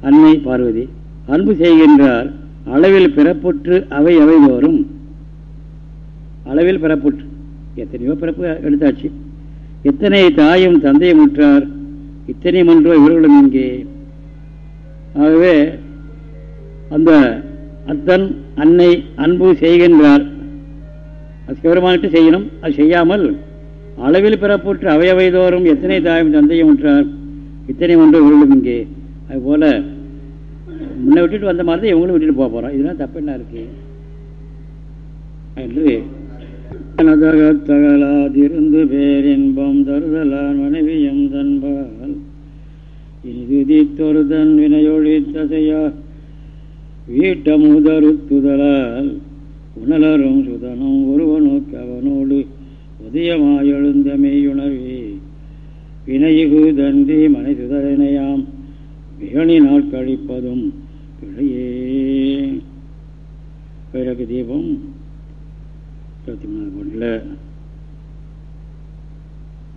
அன்னை பார்வதி. அன்பு செய்கின்றார். அளவில் பிறப்புற்று அவை அவை தோறும் அளவில் பிறப்புற்று. எத்தனையோ பிறப்பு எடுத்தாச்சு. எத்தனை தாயும் தந்தையும் உற்றார். இத்தனை மன்றோ இவர்களும் இங்கே. ஆகவே அந்த அத்தன் அன்னை அன்பு செய்கின்றார். அது செய்யணும் அது செய்யாமல் அளவில் பிறப்புற்று அவையவைதோறும் எத்தனை தாயும் தந்தையும் உற்றார்? இத்தனை ஒன்று உருளும் இங்கே. அதுபோல் முன்ன விட்டுட்டு வந்த மாதிரி தான் இவங்களும் விட்டுட்டு போக போகிறோம் இதெல்லாம் தப்பு என்ன இருக்கு? என்று தகலாதிருந்து பேரின்பம் தருதலான் மனைவியும் தன்பார் இனிதுதித்தொருதன் வினையொழி தசையா வீட்டமுதருத்துதலால் உணலரும் சுதனும் ஒருவனுக்கு அவனோடு உதயமாயெழுந்தமையுணர்வே வினையுகு தந்தி மனை சுதரனையாம் விகணி நாள் கழிப்பதும் பிழையே. பிறகு தீபம் இருபத்தி மூணாவது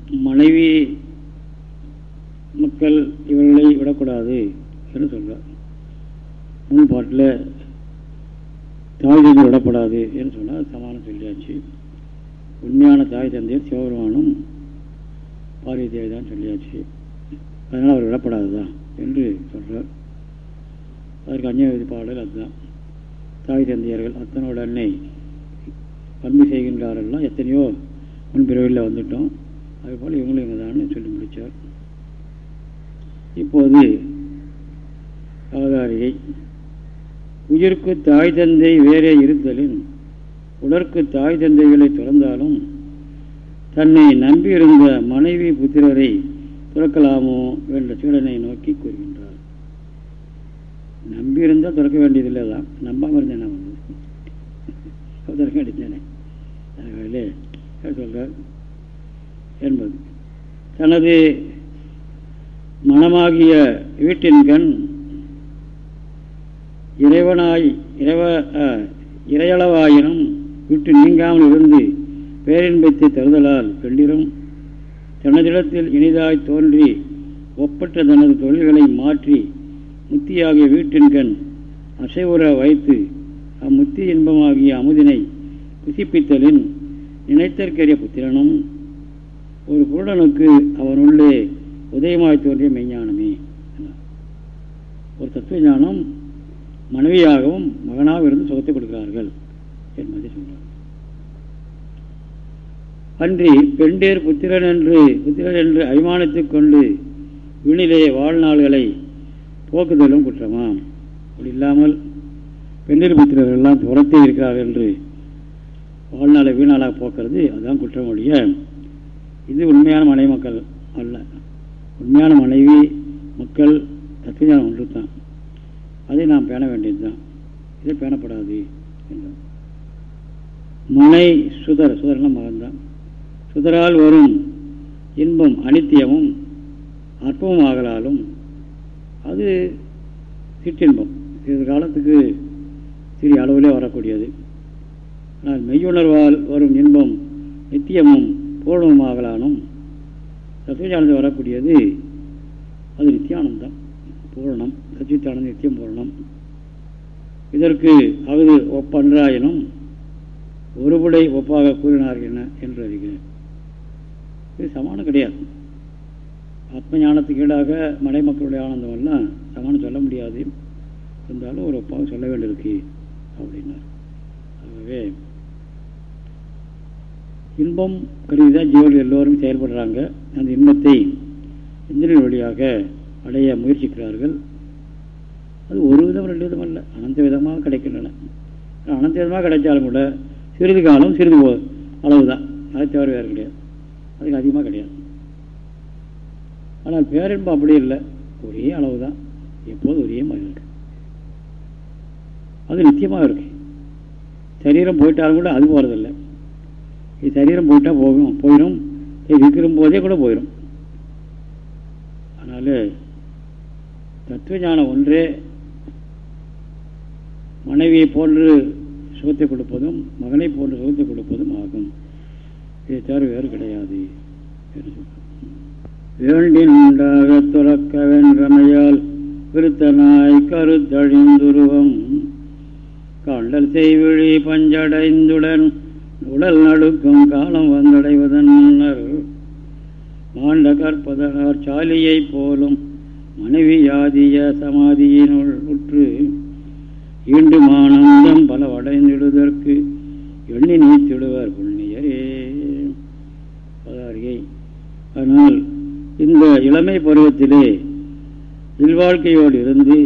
மனைவி மக்கள் இவர்களை விடக்கூடாது என்று சொல்கிறார் முன்பாட்டில் பாட்டில் தாய் தந்தை விடப்படாது என்று சொன்னால் சமானம் சொல்லியாச்சு. உண்மையான தாய் தந்தையர் சிவபெருமானும் பார்வை தேவி தான் சொல்லியாச்சு. அதனால் அவர் விடப்படாது தான் என்று சொல்கிறார் அதற்கு அந்நிய பாடல் அதுதான். தாய் தந்தையர்கள் அத்தனோட அன்னை பண்பு செய்கின்றாரெல்லாம் எத்தனையோ முன்பிறவியில் வந்துட்டோம். அதுபோல் இவங்களும் இவங்க தான் சொல்லி முடித்தார் இப்போது அவதாரியை உயிருக்கு தாய் தந்தை வேறே இருத்தலின் உடற்கு தாய் தந்தைகளை துறந்தாலும் தன்னை நம்பியிருந்த மனைவி புத்திரரை துறக்கலாமோ என்ற சூழனை நோக்கி கூறுகின்றார். நம்பியிருந்தால் துறக்க வேண்டியதில்லை தான் நம்பாமல் இருந்தேன் நான். வந்து துறக்க வேண்டியதானே சொல்கிறார் என்பது. தனது மனமாகிய வீட்டின் கண் இறைவனாய் இறைவ இறையளவாயினும் விட்டு நீங்காமல் இருந்து பேரின்பத்தை தருதலால் பெண்டிரும் தனதிடத்தில் இனிதாய் தோன்றி ஒப்பற்ற தனது தொழில்களை மாற்றி முத்தியாகிய வீட்டின்கண் அசைவுற வைத்து அம்முத்தி இன்பமாகிய அமுதினை புசிப்பித்தலின் நினைத்தற்கரிய புத்திரனும் ஒரு குருடனுக்கு அவனுள்ளே உதயமாய் தோன்றிய மெய்ஞானமே. ஒரு தத்துவ ஞானம் மனைவியாகவும் மகனாக இருந்து சுகத்தை கொடுக்கிறார்கள் என்பதை சொல்கிறார் அன்றி பெண்டேர் புத்திரன் என்று புத்திரன் என்று அபிமானத்தைக் கொண்டு வீணிலே வாழ்நாள்களை போக்குதலும் குற்றமாம். அப்படி இல்லாமல் பெண்டேர் புத்திரர்கள் எல்லாம் துரத்தே இருக்கிறார்கள் என்று வாழ்நாளை வீணாளாக போக்குறது அதுதான் குற்றம் ஒழிய இது உண்மையான மனை மக்கள் அல்ல. உண்மையான மனைவி மக்கள் தத்துவஞானம் ஒன்று தான் அதை நாம் பேண வேண்டியது தான் இதை பேணப்படாது என்றார் மனை சுதர் சுதரெல்லாம் மகன்தான். சுதரால் வரும் இன்பம் அனித்தியமும் அற்பமும் ஆகலாலும் அது சிற்றின்பம். சிறிது காலத்துக்கு சிறிய அளவிலே வரக்கூடியது. ஆனால் மெய்யுணர்வால் வரும் இன்பம் நித்தியமும் பூர்ணமாகலானும் தத்துவஞானத்தில் வரக்கூடியது அது நித்தியானந்தம் பூரணம் சச்சித்தானந்த நித்தியம் பூரணம். இதற்கு அவது ஒப்பன்றாயினும் ஒருபடை ஒப்பாக கூறினார் என்ன என்று அறிகிறேன். இது சமானம் கிடையாது. ஆத்ம ஞானத்துக்கு ஈடாக மலை மக்களுடைய ஆனந்தம் எல்லாம் சமானம் சொல்ல முடியாது. இருந்தாலும் ஒரு ஒப்பாக சொல்ல வேண்டியிருக்கு அப்படின்னார். ஆகவே இன்பம் கருதி தான் ஜீவர்கள் எல்லோரும் செயல்படுறாங்க. அந்த இன்பத்தை இந்திரன் வழியாக அடைய முயற்சிக்கிறார்கள். அது ஒரு விதம் ரெண்டு விதம் அல்ல. அனந்த விதமாக கிடைக்கின்றன. அனந்த விதமாக கிடைச்சாலும் கூட சிறிது காலம் சிறிது அளவு தான் அதை தவிர வேறு கிடையாது. அதுக்கு அதிகமாக கிடையாது. ஆனால் பேரின்பம் அப்படி இல்லை. ஒரே அளவு தான் எப்போதும் ஒரே மாதிரி இருக்கு. அது நித்தியமாக இருக்கு. சரீரம் போயிட்டாலும் கூட அது போகிறதில்லை இது சரீரம் போயிட்டால் போகும் போயிடும். இருக்கிற போதே கூட போயிடும் அதனால் தத்துவ ஞானம் ஒன்றே மனைவியை போன்று சுகத்தை கொடுப்பதும் மகனை போன்று சுகத்தை கொடுப்பதும் ஆகும். இதை தவிர வேறு கிடையாது வேண்டி உண்டாக துறக்க வென்றமையால் விருத்தனாய் கருத்தழிந்துருவம். கண்டல் செய்விழி பஞ்சடைந்துடன் உடல் நடுக்கும் காலம் வந்தடைவதன் முன்னர் மாண்ட கற்பதனார் சாலியைப் போலும் மனைவியாதிய சமாதியினுள் உற்று ஈண்டும் ஆனந்தம் பல வடைந்திடுவதற்கு எண்ணி நீத்திடுவர் புண்ணியரே. பதாரிகை ஆனால் இந்த இளமை பருவத்திலே இல்வாழ்க்கையோடு இருந்து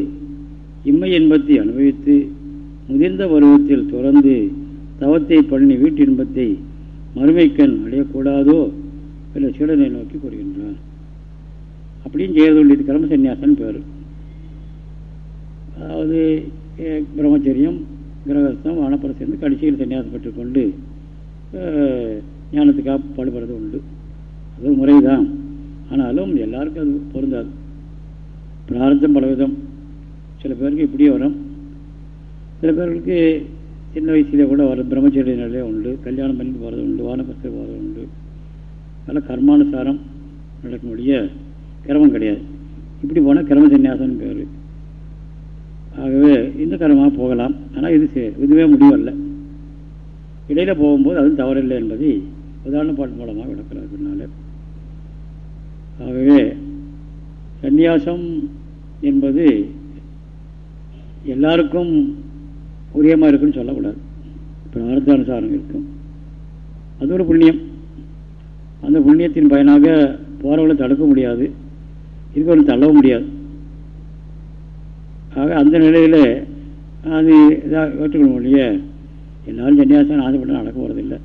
இம்மை இன்பத்தை அனுபவித்து முதிர்ந்த பருவத்தில் துறந்து தவத்தை பண்ணி வீட்டின்பத்தை மறுமைக்கண் அடையக்கூடாதோ என்ற சீடனை நோக்கி கூறுகின்றார். அப்படியும் செய்ய கிரம சன்னியாசன் பேர். அதாவது பிரம்மச்சரியம் கிரகஸ்தம் வானப்பரம் சேர்ந்து கடைசியில் சன்னியாசம் பெற்றுக்கொண்டு ஞானத்துக்காக பாடுபடுறது உண்டு. அது முறை தான் ஆனாலும் எல்லாருக்கும் அது பொருந்தாது. பிரார்த்தம் பலவிதம். சில பேருக்கு இப்படியே வரும். சில பேர்களுக்கு சின்ன வயசுலேயே கூட வர பிரம்மச்சரிய நிலையே உண்டு கல்யாணம் பண்ணி போகிறது உண்டு வானப்பத்தில் போகிறது உண்டு. அதெல்லாம் கர்மானுசாரம் நடக்கக்கூடிய கிரமம் கிடையாது. இப்படி போனால் கிரம சன்னியாசம் பேர். ஆகவே இந்த கிரமமாக போகலாம். ஆனால் இது இதுவே முடிவல்ல. இடையில் போகும்போது அதுவும் தவறில்லை என்பதை உதாரண பாட்டு மூலமாக விளக்கிறார் பின்னால். ஆகவே சந்நியாசம் என்பது எல்லாருக்கும் உரியமாக இருக்குன்னு சொல்லக்கூடாது. இப்போ பிரார்த்தானுசாரம் இருக்கும். அது ஒரு புண்ணியம். அந்த புண்ணியத்தின் பயனாக போகிறவங்களை தடுக்க முடியாது. இருக்கவங்களை தள்ளவும் முடியாது. ஆக அந்த நிலையில் அது இதாக ஏற்றுக்கொள்ள முடிய எல்லாரும் சன்னியாசம் ஆசைப்பட்டு நடக்க போகிறதில்லை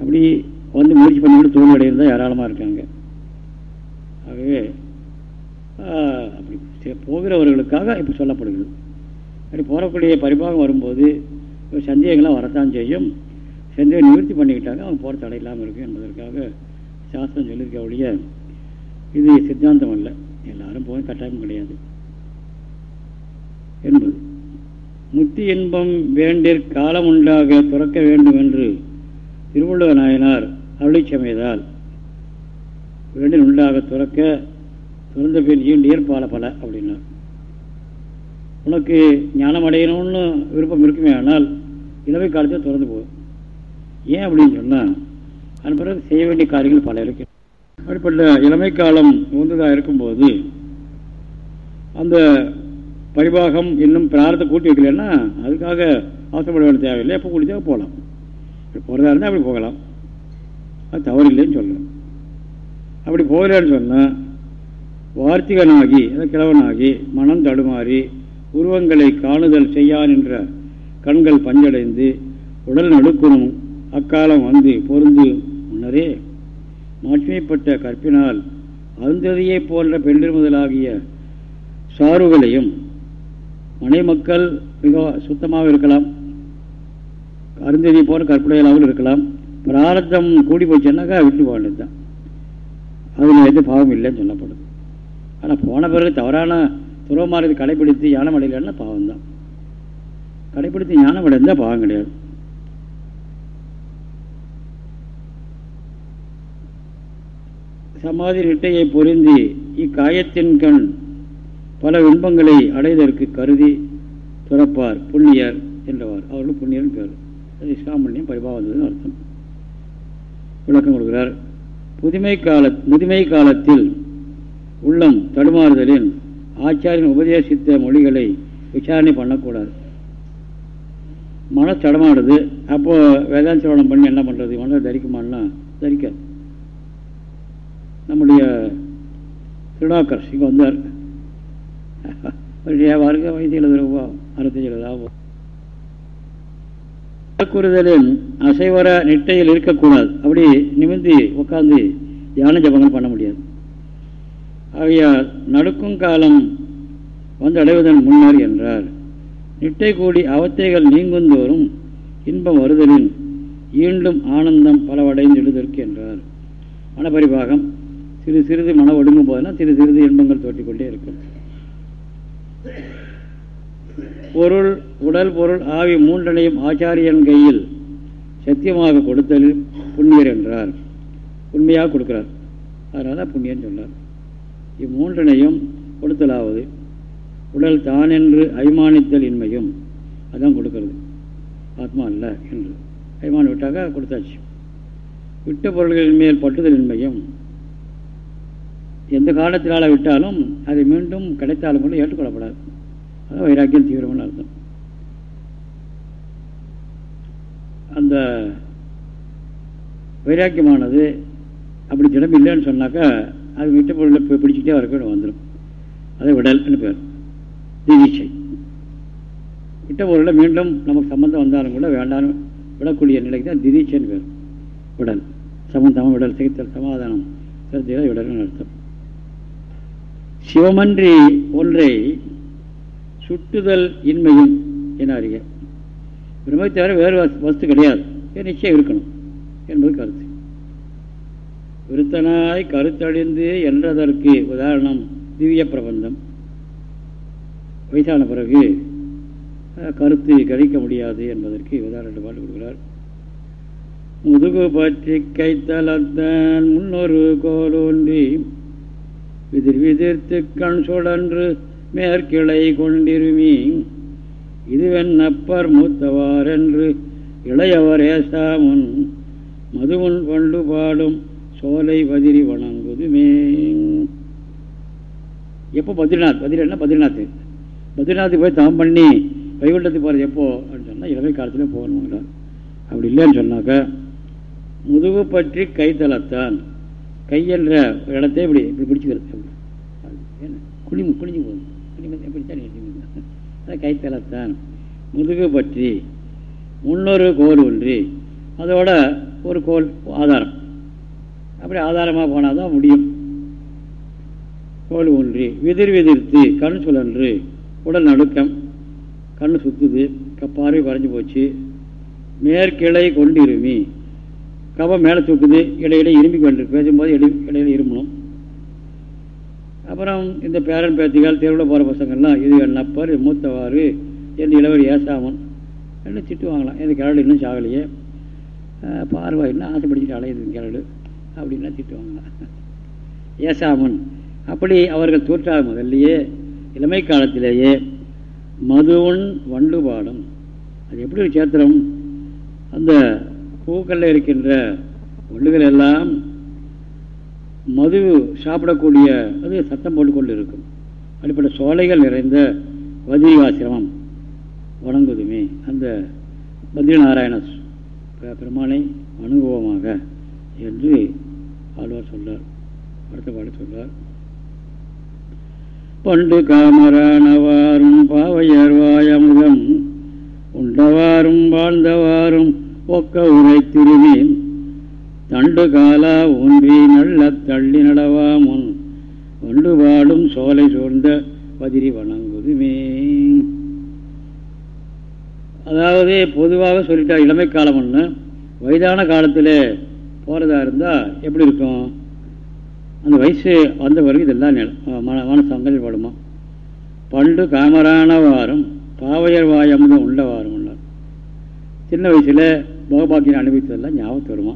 அப்படி வந்து முயற்சி பண்ணிக்கிட்டு தோல்வி அடையிருந்தால் ஏராளமாக இருக்காங்க. ஆகவே அப்படி போகிறவர்களுக்காக இப்போ சொல்லப்படுகிறது. அப்படி போகக்கூடிய பரிபாகம் வரும்போது சந்தேகங்கள்லாம் வரத்தான் செய்யும். சந்தேகம் நிவர்த்தி பண்ணிக்கிட்டாங்க அவங்க போகிற தடை இல்லாமல் இருக்கும் என்பதற்காக சாஸ்திரம் சொல்லியிருக்க ஒழிய இது சித்தாந்தம் அல்ல. எல்லாரும் போக கட்டாயம் கிடையாது. என்பது. முத்தி இன்பம் வேண்டிற் காலம் உண்டாக துறக்க வேண்டும் என்று திருவள்ளுவர் நாயனார் அருளை சமையதால் வேண்டில் உண்டாக துறக்க துறந்த பின் ஈண்டு பால பல அப்படின்னார். உனக்கு ஞானம் அடையணும்னு விருப்பம் இருக்குமே ஆனால் இளவை காலத்தில் திறந்து போகும் ஏன் அப்படின்னு சொன்னால் அதன் பிறகு செய்ய வேண்டிய காரியங்கள் பல இருக்கு. அப்படிப்பட்ட இளமை காலம் உந்ததாக இருக்கும்போது அந்த பரிபாகம் இன்னும் பிராரத்தை கூட்டி வைக்கலன்னா அதுக்காக அவசரப்பட வேண்டிய தேவையில்லை. எப்போ கூட்டியாக போகலாம். இப்படி போகிறதா இருந்தால் அப்படி போகலாம். அது தவறு இல்லைன்னு சொல்லலாம் அப்படி போகலன்னு சொன்னால் வார்த்திகனாகி கிழவனாகி மனம் தடுமாறி உருவங்களை காணுதல் செய்யான் என்ற கண்கள் பஞ்சடைந்து உடல் நடுக்கணும் அக்காலம் வந்து பொருந்து முன்னரே. மாற்றிமைப்பட்ட கற்பினால் அருந்ததியை போன்ற பெண்டிர் முதலாகிய சாறுகளையும் மனை மக்கள் மிக சுத்தமாக இருக்கலாம். அருந்ததி போன்ற கற்புடைகளாகவும் இருக்கலாம். பிராரத்தம் கூடி போச்சுன்னாக்கா விட்டு போக வேண்டியது தான் அதில் எந்த பாவம் இல்லைன்னு சொல்லப்படுது. ஆனால் போன பிறகு தவறான துறவமானது கடைபிடித்து ஞானம் அடையலன்னா பாவம் தான் கடைபிடித்து ஞானம் அடைந்தால் பாவம் கிடையாது. சமாதி நிட்டையை பொருந்தி இக்காயத்தின் கண் பல இன்பங்களை அடைவதற்கு கருதி துறப்பார் புண்ணியர் என்றவார். அவர்கள் புண்ணியர் பேர் அது சாமண்யம் பரிபாவந்ததுன்னு அர்த்தம். விளக்கம் கொடுக்கிறார். புதுமை கால முதுமை காலத்தில் உள்ளம் தடுமாறுதலின் ஆச்சாரியன் உபதேசித்த மொழிகளை விசாரணை பண்ணக்கூடாது. மன தடமாடுது அப்போ வேதாந்த பண்ணி என்ன பண்ணுறது மனதை தரிக்குமான்னா தரிக்காது. நம்முடைய திருடாக்கர் இங்கே வந்தார். வருக வயது எழுபது ரூபா அறுபத்தஞ்சு எழுபது ஆகும் கூறுதலின் அசைவர நிட்டையில் இருக்கக்கூடாது. அப்படி நிமிந்து உட்காந்து தியான ஜபங்கள் பண்ண முடியாது. ஆகையால் நடுக்கும் காலம் வந்து அடைவதன் முன்னர் என்றார். நிட்டை கூடி அவத்தைகள் நீங்குந்தோறும் இன்பம் வருதலின் ஈண்டும் ஆனந்தம் பலவடைந்திடுதற்கு என்றார். மனப்பரிபாகம் சிறு சிறிது மன ஒடுங்கும் போதுனா சிறு சிறிது இன்பங்கள் தோற்றிக்கொண்டே இருக்கும். பொருள் உடல் பொருள் ஆவி மூன்றனையும் ஆச்சாரியன் கையில் சத்தியமாக கொடுத்தல் புண்ணியர் என்றார். உண்மையாக கொடுக்கிறார். அதனால புண்ணியன் சொன்னார். இம்மூன்றனையும் கொடுத்தலாவது உடல் தான் என்று இன்மையும் அதான் கொடுக்கறது. ஆத்மா அல்ல என்று. அபிமானம் விட்டாக்க கொடுத்தாச்சு. விட்ட பொருள்களின் மேல் பட்டுதல் இன்மையும் எந்த காலத்தினால் விட்டாலும் அதை மீண்டும் கிடைத்தாலும் கூட ஏற்றுக்கொள்ளப்படாது. அதான் வைராக்கியம் தீவிரமான அர்த்தம். அந்த வைராக்கியமானது அப்படி திடம் இல்லைன்னு சொன்னாக்கா அது விட்ட போய் பிடிச்சிக்கிட்டே வரக்கூட வந்துடும் அதை விடல்னு பேர். திதீட்சை விட்ட பொருளில் மீண்டும் நமக்கு சம்மந்தம் வந்தாலும் கூட வேண்டாம் விடக்கூடிய நிலைக்கு தான் திதிச்சைன்னு பேர். விடல். சமந்தம் விடல் சிகித்தல் சமாதானம் கருத்தியில் விடல்னு அர்த்தம். சிவமன்றி ஒன்றை சுட்டுதல் இன்மையும் என அறிய பிரம்மை தவிர வேறு வஸ்து கிடையாது. நிச்சயம் இருக்கணும் என்பது கருத்து. விருத்தனாய் கருத்தழிந்து என்றதற்கு உதாரணம் திவ்ய பிரபந்தம். வயசான பிறகு கருத்து கழிக்க முடியாது என்பதற்கு உதாரணம் பாட்டு கொடுக்கிறார். முதுகு பற்றி கைத்தளத்தான் முன்னொரு கோலோன்றி விதிர் விதிர்த்து கண் சுழன்று மேற்கிளை கொண்டிருமி. இதுவென் அப்பர் மூத்தவாரென்று இளையவர் ஏசாமுன் மதுமுன் கொண்டு பாடும் சோலை வதிரி வணங்குதுமே. எப்போ பத்ரிநாத்? பத்ரினா பத்ரிநாத் பத்ரிநாத்துக்கு போய் தவம் பண்ணி வைகுண்டத்துக்கு போகிறது எப்போ அப்படின்னு சொன்னால் இளமை காலத்திலே போகணுங்களா அப்படி இல்லைன்னு சொன்னாக்கா முதுகு பற்றி கைத்தளத்தான் கை என்ற இடத்தை இப்படி இப்படி பிடிச்சிக்கிறது. குளிமு குளிஞ்சு போகுது. குளிமத்தை அதான் கைத்தளத்தான் முதுகு பற்றி முன்னொரு கோல் ஒன்றி அதோட ஒரு கோல் ஆதாரம். அப்படி ஆதாரமாக போனால் தான் முடியும். கோல் ஒன்றி விதிர் விதிர்த்து கண் சுழன்று உடல் நடுக்கம் கண் சுத்துது பார்வை குறைஞ்சி போச்சு. மேற்கிளை கொண்டு இருமி கவம் மேலே தூக்குது இடையிடையே இரும்பி கொண்டு பேசும்போது இடை இடையில இரும்பணும் அப்புறம் இந்த பேரன் பேத்திகள் தெருவில் போகிற பசங்கள்லாம் இது என்னப்பர் மூத்தவாறு என் இளவர் ஏசாமன் என்ன திட்டுவாங்களாம். இந்த கிழடு இன்னும் சாகலையே. பார்வை என்ன ஆசைப்படிச்சுட்டு அலையுது கிழடு. அப்படின்னா திட்டுவாங்க ஏசாமன் அப்படி அவர்கள் தோற்றாக முதல்லையே. இளமை காலத்திலேயே மதுவன் வண்டு பாடம் அது எப்படி ஒரு சேத்திரம்? அந்த பூக்களில் இருக்கின்ற வண்டுகள் எல்லாம் மது சாப்பிடக்கூடிய அது சத்தம் போட்டுக்கொண்டு இருக்கும் அப்படிப்பட்ட சோலைகள் நிறைந்த வதிரிகாசிரமம் வணங்குதுமே. அந்த பத்ரிநாராயண பெருமானை அனுபவமாக என்று ஆழ்வார் சொல்றார் அடுத்த பாடு சொல்றார் பண்டு காமரானவாரும் பாவையர்வாயமுதம் உண்டவாரும் வாழ்ந்தவாறும் ஒக்க உரை திருவி தண்டு காலா ஒன்றி நல்ல தள்ளி நடவா முன் வண்டு பாடும் சோலை சூழ்ந்த பதிரி வணங்குதுமே. அதாவது பொதுவாக சொல்லிட்டா இளமை காலம் ஒன்று வயதான காலத்தில் போகிறதா இருந்தால் எப்படி இருக்கும்? அந்த வயசு வந்த பிறகு இதெல்லாம் மன மனசங்கள் படுமா? பண்டு காமரான வாரம் பாவையர் வாயமுதம் உள்ள வாரம் சின்ன வயசில் போகபாக்கியம் அனுபவித்ததெல்லாம் ஞாபகத்து வருமா?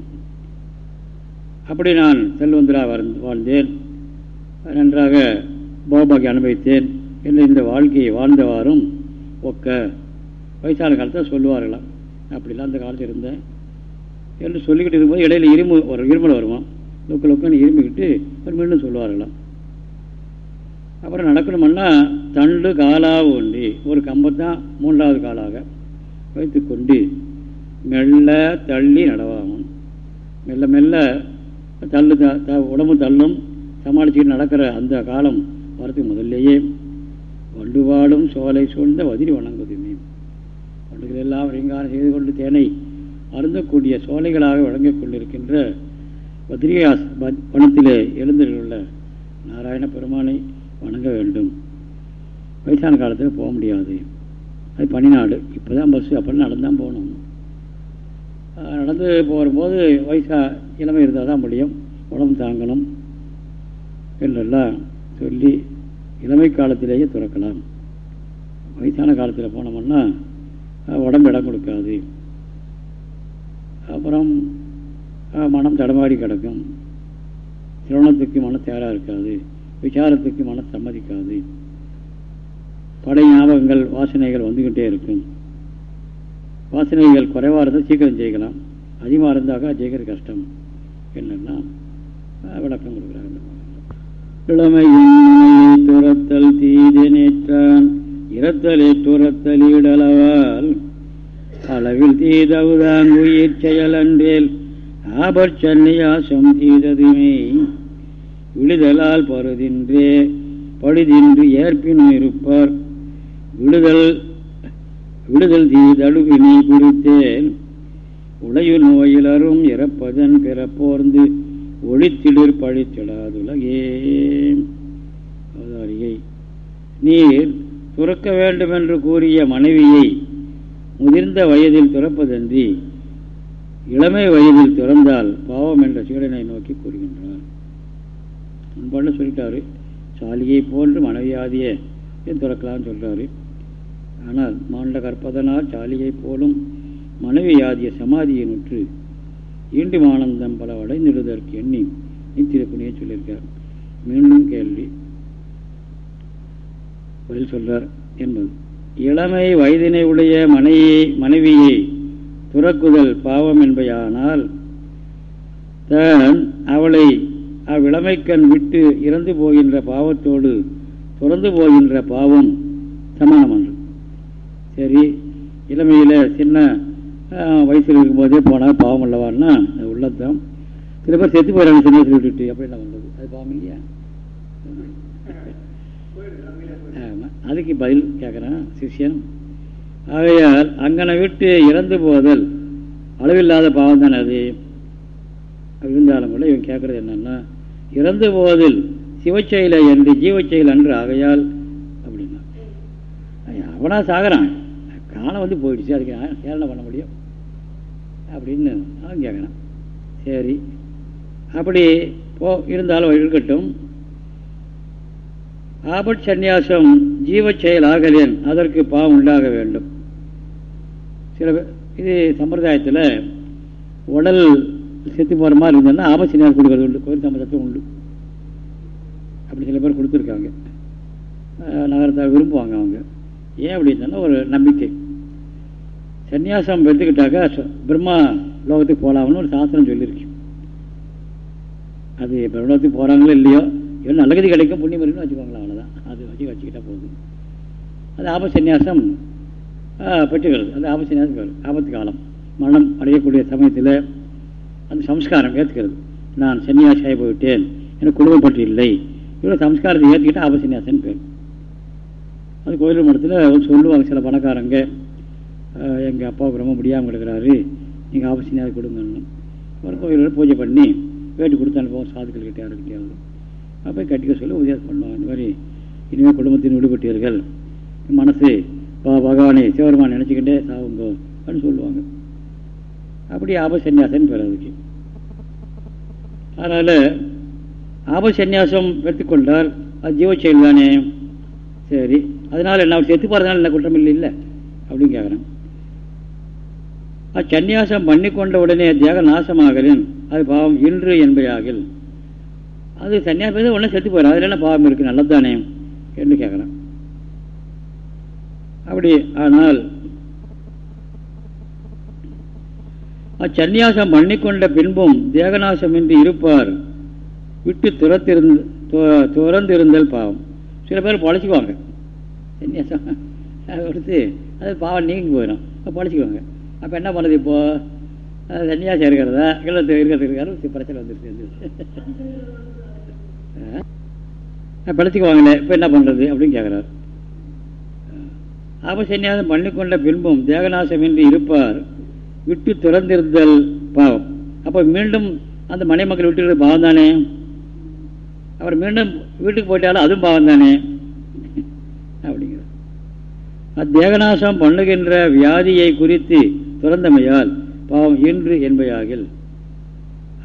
அப்படி நான் செல்வந்தராக வாழ்ந்தேன். நன்றாக போகபாக்கியம் அனுபவித்தேன் என்று இந்த வாழ்க்கையை வாழ்ந்தவாறும் ஒக்க வயசான காலத்தை சொல்லுவார்களாம். அப்படிலாம் அந்த காலத்தில் இருந்தேன் என்று சொல்லிக்கிட்டு இருக்கும்போது இடையில இரும்பு வரும் இருமல் வருமா லொக்க லொக்கன்னு இரும்பிக்கிட்டு ஒரு மீண்டும் சொல்லுவார்களாம். அப்புறம் நடக்கணுமன்னா தண்டு காலாக ஒண்டி. ஒரு கம்பத்தான் மூன்றாவது காலாக வைத்து கொண்டு மெல்ல தள்ளி நடவாகும். மெல்ல மெல்ல தள்ளு த உடம்பு தள்ளும் சமாளிச்சுக்கிட்டு நடக்கிற அந்த காலம் வரத்துக்கு முதல்லையே வண்டுவாடும் சோலை சூழ்ந்த வதிரி வணங்குதுமே. வண்டுகள் எல்லாம் ரீங்காரம் செய்து கொண்டு தேனை அருந்தக்கூடிய சோலைகளாக வழங்கிக் கொண்டிருக்கின்ற பத்ரிகாஸ் பணத்திலே எழுந்துள்ள நாராயண பெருமானை வணங்க வேண்டும். வயசான காலத்தில் போக முடியாது. அது பனிநாடு. இப்போ தான் பஸ்ஸு அப்புறம் நடந்தான் போகணும் நடந்து போகும்போது வயசாக இளமை இருந்தால் தான் முடியும். உடம்பு தாங்கணும் என்றெல்லாம் சொல்லி இளமை காலத்திலேயே துறக்கலாம். வயசான காலத்தில் போனோம்னா உடம்பு இடம் கொடுக்காது. அப்புறம் மனம் தடமாடி கிடக்கும். சிரவணத்துக்கு மன தேராக இருக்காது. விசாரத்துக்கு மன சம்மதிக்காது. படை ஞாபகங்கள் வாசனைகள் வந்துக்கிட்டே இருக்கும். வாசனைகள் குறைவாக இருந்தால் சீக்கிரம் ஜெயிக்கலாம். அதிகமாக இருந்தாக்கா ஜெயிக்கிறது கஷ்டம். என்னென்னா விளக்கம் கொடுக்குறாங்க இளமையின் துரத்தல் தீதனேற்றான் இரத்தலே துரத்தலிடளவால் அளவில் தீதவுதாங்குயிர் செயலன்றேல் ஆபற் சன்னியாசம் தீததுமே. விழுதலால் பருதின்றே பழுதின்றி ஏற்பினும் இருப்பார். விடுதல் விடுதல் தீதழுவினை குறித்தேன் உளையு நோயிலரும் இறப்பதன் பிறப்போர்ந்து ஒழித்திடிர் பழித்திடாதுலகே. அவதாரியை நீர் துறக்க வேண்டுமென்று கூறிய மனைவியை முதிர்ந்த வயதில் துறப்பதன்றி இளமை வயதில் துறந்தால் பாவம் என்ற சீடனை நோக்கி கூறுகின்றார். முன்பாடு சொல்லிட்டாரு. சாலியை போன்று மனைவியாதியை துறக்கலாம்னு சொல்கிறாரு ஆனால் மாண்ட கற்பதனால் சாலியை போலும் மனைவியாதிய சமாதியை நுற்று ஈண்டும் ஆனந்தம் பல அடைந்திடுவதற்கு எண்ணி நித்திருப்பணியை சொல்லியிருக்கார். மீண்டும் கேள்வி. பதில் சொல்றார் என்பது. இளமை வயதினை உடைய மனையை மனைவியை துறக்குதல் பாவம் என்பையானால் தான் அவளை அவ்விளமைக்கண் விட்டு இறந்து போகின்ற பாவத்தோடு துறந்து போகின்ற பாவம் சமானமன்று சரி இளமையில் சின்ன வயசில் இருக்கும்போதே போனால் பாவம் அல்லவான்னா அது உள்ளத்தான் சில பேர் செத்து போயிடறாங்க சின்ன வயசில் விட்டுட்டு எப்படி என்ன பண்ணுறது அது பாவம் இல்லையா? அதுக்கு பதில் கேட்குறான் சிஷியன். ஆகையால் அங்கனை விட்டு இறந்து போதல் அளவில்லாத பாவம் தானே அது? இருந்தாலும் கூட இவன் கேட்குறது என்னென்னா இறந்து போவதில் சிவச்செயலை என்று ஜீவச்செயல் அன்று ஆகையால் அப்படின்னா. அவனாக சாகிறான். காலம் வந்து போயிடுச்சு அதுக்கு என்ன பண்ண முடியும்? அப்படின்னு அவன் கேட்குறான் சரி. அப்படி போ இருந்தாலும் இருக்கட்டும். ஆபட் சந்நியாசம் ஜீவ செயல் ஆகலேன் அதற்கு பாவம் உண்டாக வேண்டும். சில இது சம்பிரதாயத்தில் உடல் செத்து போகிற மாதிரி இருந்ததுன்னா ஆபத் சன்னியாசம் கொடுக்கறது உண்டு. கோயில் சம்பிரதாயத்தும் உண்டு. அப்படி சில பேர் கொடுத்துருக்காங்க. நகரத்தை விரும்புவாங்க அவங்க. ஏன் அப்படின்னா ஒரு நம்பிக்கை. சன்னியாசம் எடுத்துக்கிட்டாக்க பிரம்மா லோகத்துக்கு போகலாம்னு ஒரு சாஸ்திரம் சொல்லியிருக்கு. அது பிரம்மலோகத்துக்கு போகிறாங்களோ இல்லையோ இவன் நல்லகதி கிடைக்கும் புண்ணியம் இருக்குன்னு வச்சுக்கோங்களா அவ்வளோதான் அது வச்சு வச்சுக்கிட்டா போதும். அது ஆபத் சன்னியாசம் பெற்றுக்கிறது. அது ஆபத் சன்னியாசம் ஆபத்து காலம். மரணம் அடையக்கூடிய சமயத்தில் அந்த சம்ஸ்காரம் ஏற்றுக்கிறது நான் சன்னியாசி ஆகி போய்விட்டேன் எனக்கு குடும்பம் பற்றி இல்லை. இவ்வளோ சம்ஸ்காரத்தை ஏற்றுக்கிட்டால் ஆபத் சன்னியாசன் பேர். அது கோயில் மடத்தில் சொல்லுவாங்க சில பணக்காரங்க. எங்கள் அப்பாவுக்கு ரொம்ப முடியாமல் இருக்கிறாரு நீங்கள் ஆபத் கொடுங்கன்னு. ஒரு கோயிலில் பூஜை பண்ணி வேட்டி கொடுத்து அனுப்புவோம் சாதுக்கள் கிட்டே யாருக்கிட்டே அப்போ கட்டிக்க சொல்லி உதவியம் பண்ணுவோம் இந்த மாதிரி இனிமேல் குடும்பத்தின் விடுபட்டீர்கள் மனசு பகவானை சிவருமான் நினச்சிக்கிட்டே சாவுங்கோ அப்படின்னு சொல்லுவாங்க. அப்படி ஆபசன்யாசன் பேர் அதுக்கு அதனால் ஆபசன்யாசம் எடுத்துக்கொண்டால் அது ஜீவ செயல் தானே சரி. அதனால் என்ன செத்து போகிறதுனால என்ன குற்றம் இல்லை இல்லை அப்படின்னு கேட்குறேன் சந்நியாசம் பண்ணிக்கொண்ட உடனே தேக நாசமாகலின். அது பாவம் இன்று என்பதாகில். அது சன்னியாசம் உடனே செத்து போயிடும் அதில் என்ன பாவம் இருக்குது நல்லது தானே என்று கேட்குறேன் அப்படி ஆனால் அச்சன்னியாசம் பண்ணிக்கொண்ட பின்பும் தேகநாசமின்றி இருப்பார். விட்டு துரத்திருந்து துறந்திருந்தல் பாவம். சில பேர் பழச்சிக்குவாங்க. சன்னியாசம் கொடுத்து அது பாவம் நீங்கி போயிடும் பழச்சிக்குவாங்க. அப்போ என்ன பண்ணுது இப்போது சன்னியாசம் இருக்கிறதா? இல்லை இருக்கிறது இருக்காரு பிரச்சனை வந்துருச்சு. பழச்சிக்குவாங்களே இப்போ என்ன பண்ணுறது அப்படின்னு கேட்குறாரு ஆபசன்யாசம் பண்ணிக்கொண்ட பின்பும் தேகநாசமின்றி இருப்பார். விட்டு துறந்திருந்தல் பாவம். அப்போ மீண்டும் அந்த மனைமக்கள் விட்டு பாவம் தானே அவர் மீண்டும் வீட்டுக்கு போயிட்டாலும் அதுவும் பாவம் தானே அப்படிங்கிறாரு. அது தேகநாசம் பண்ணுகின்ற வியாதியை குறித்து துறந்தமையால் பாவம் இன்று என்பையாகில்.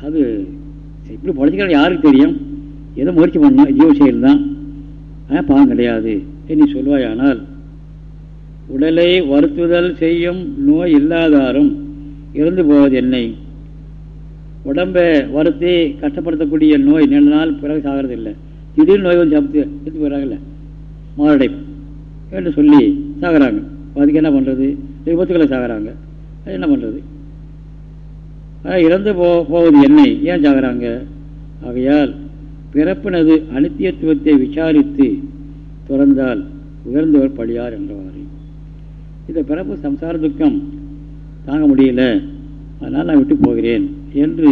அது இப்படி பொழைச்சிக்கிற யாருக்கு தெரியும்? ஏதோ முயற்சி பண்ணா ஜீவ செயல் தான் ஆனால் பாவம் கிடையாது. நீ சொல்வாயானால் உடலை வருத்துதல் செய்யும் நோய் இல்லாதாரும் இறந்து போவது என்னை உடம்பை வருத்தி கஷ்டப்படுத்தக்கூடிய நோய் நீண்ட நாள் பிறகு சாகிறது இல்லை திடீர் நோய் வந்து சாப்பிட்டு எடுத்து போயிடறாங்கல்ல மாரடைப்பு. என்று சொல்லி சாகிறாங்க. அதுக்கு என்ன பண்ணுறது விபத்துக்களை சாகிறாங்க. அது என்ன பண்ணுறது இறந்து போ போவது என்னை? ஏன் சாகிறாங்க? ஆகையால் பிறப்பினது அனித்தியத்துவத்தை விசாரித்து துறந்தால் உயர்ந்தவர் பழியார் என்றவாறு. இந்த பிறப்பு சம்சார துக்கம் தாங்க முடியல. அதனால் நான் விட்டு போகிறேன் என்று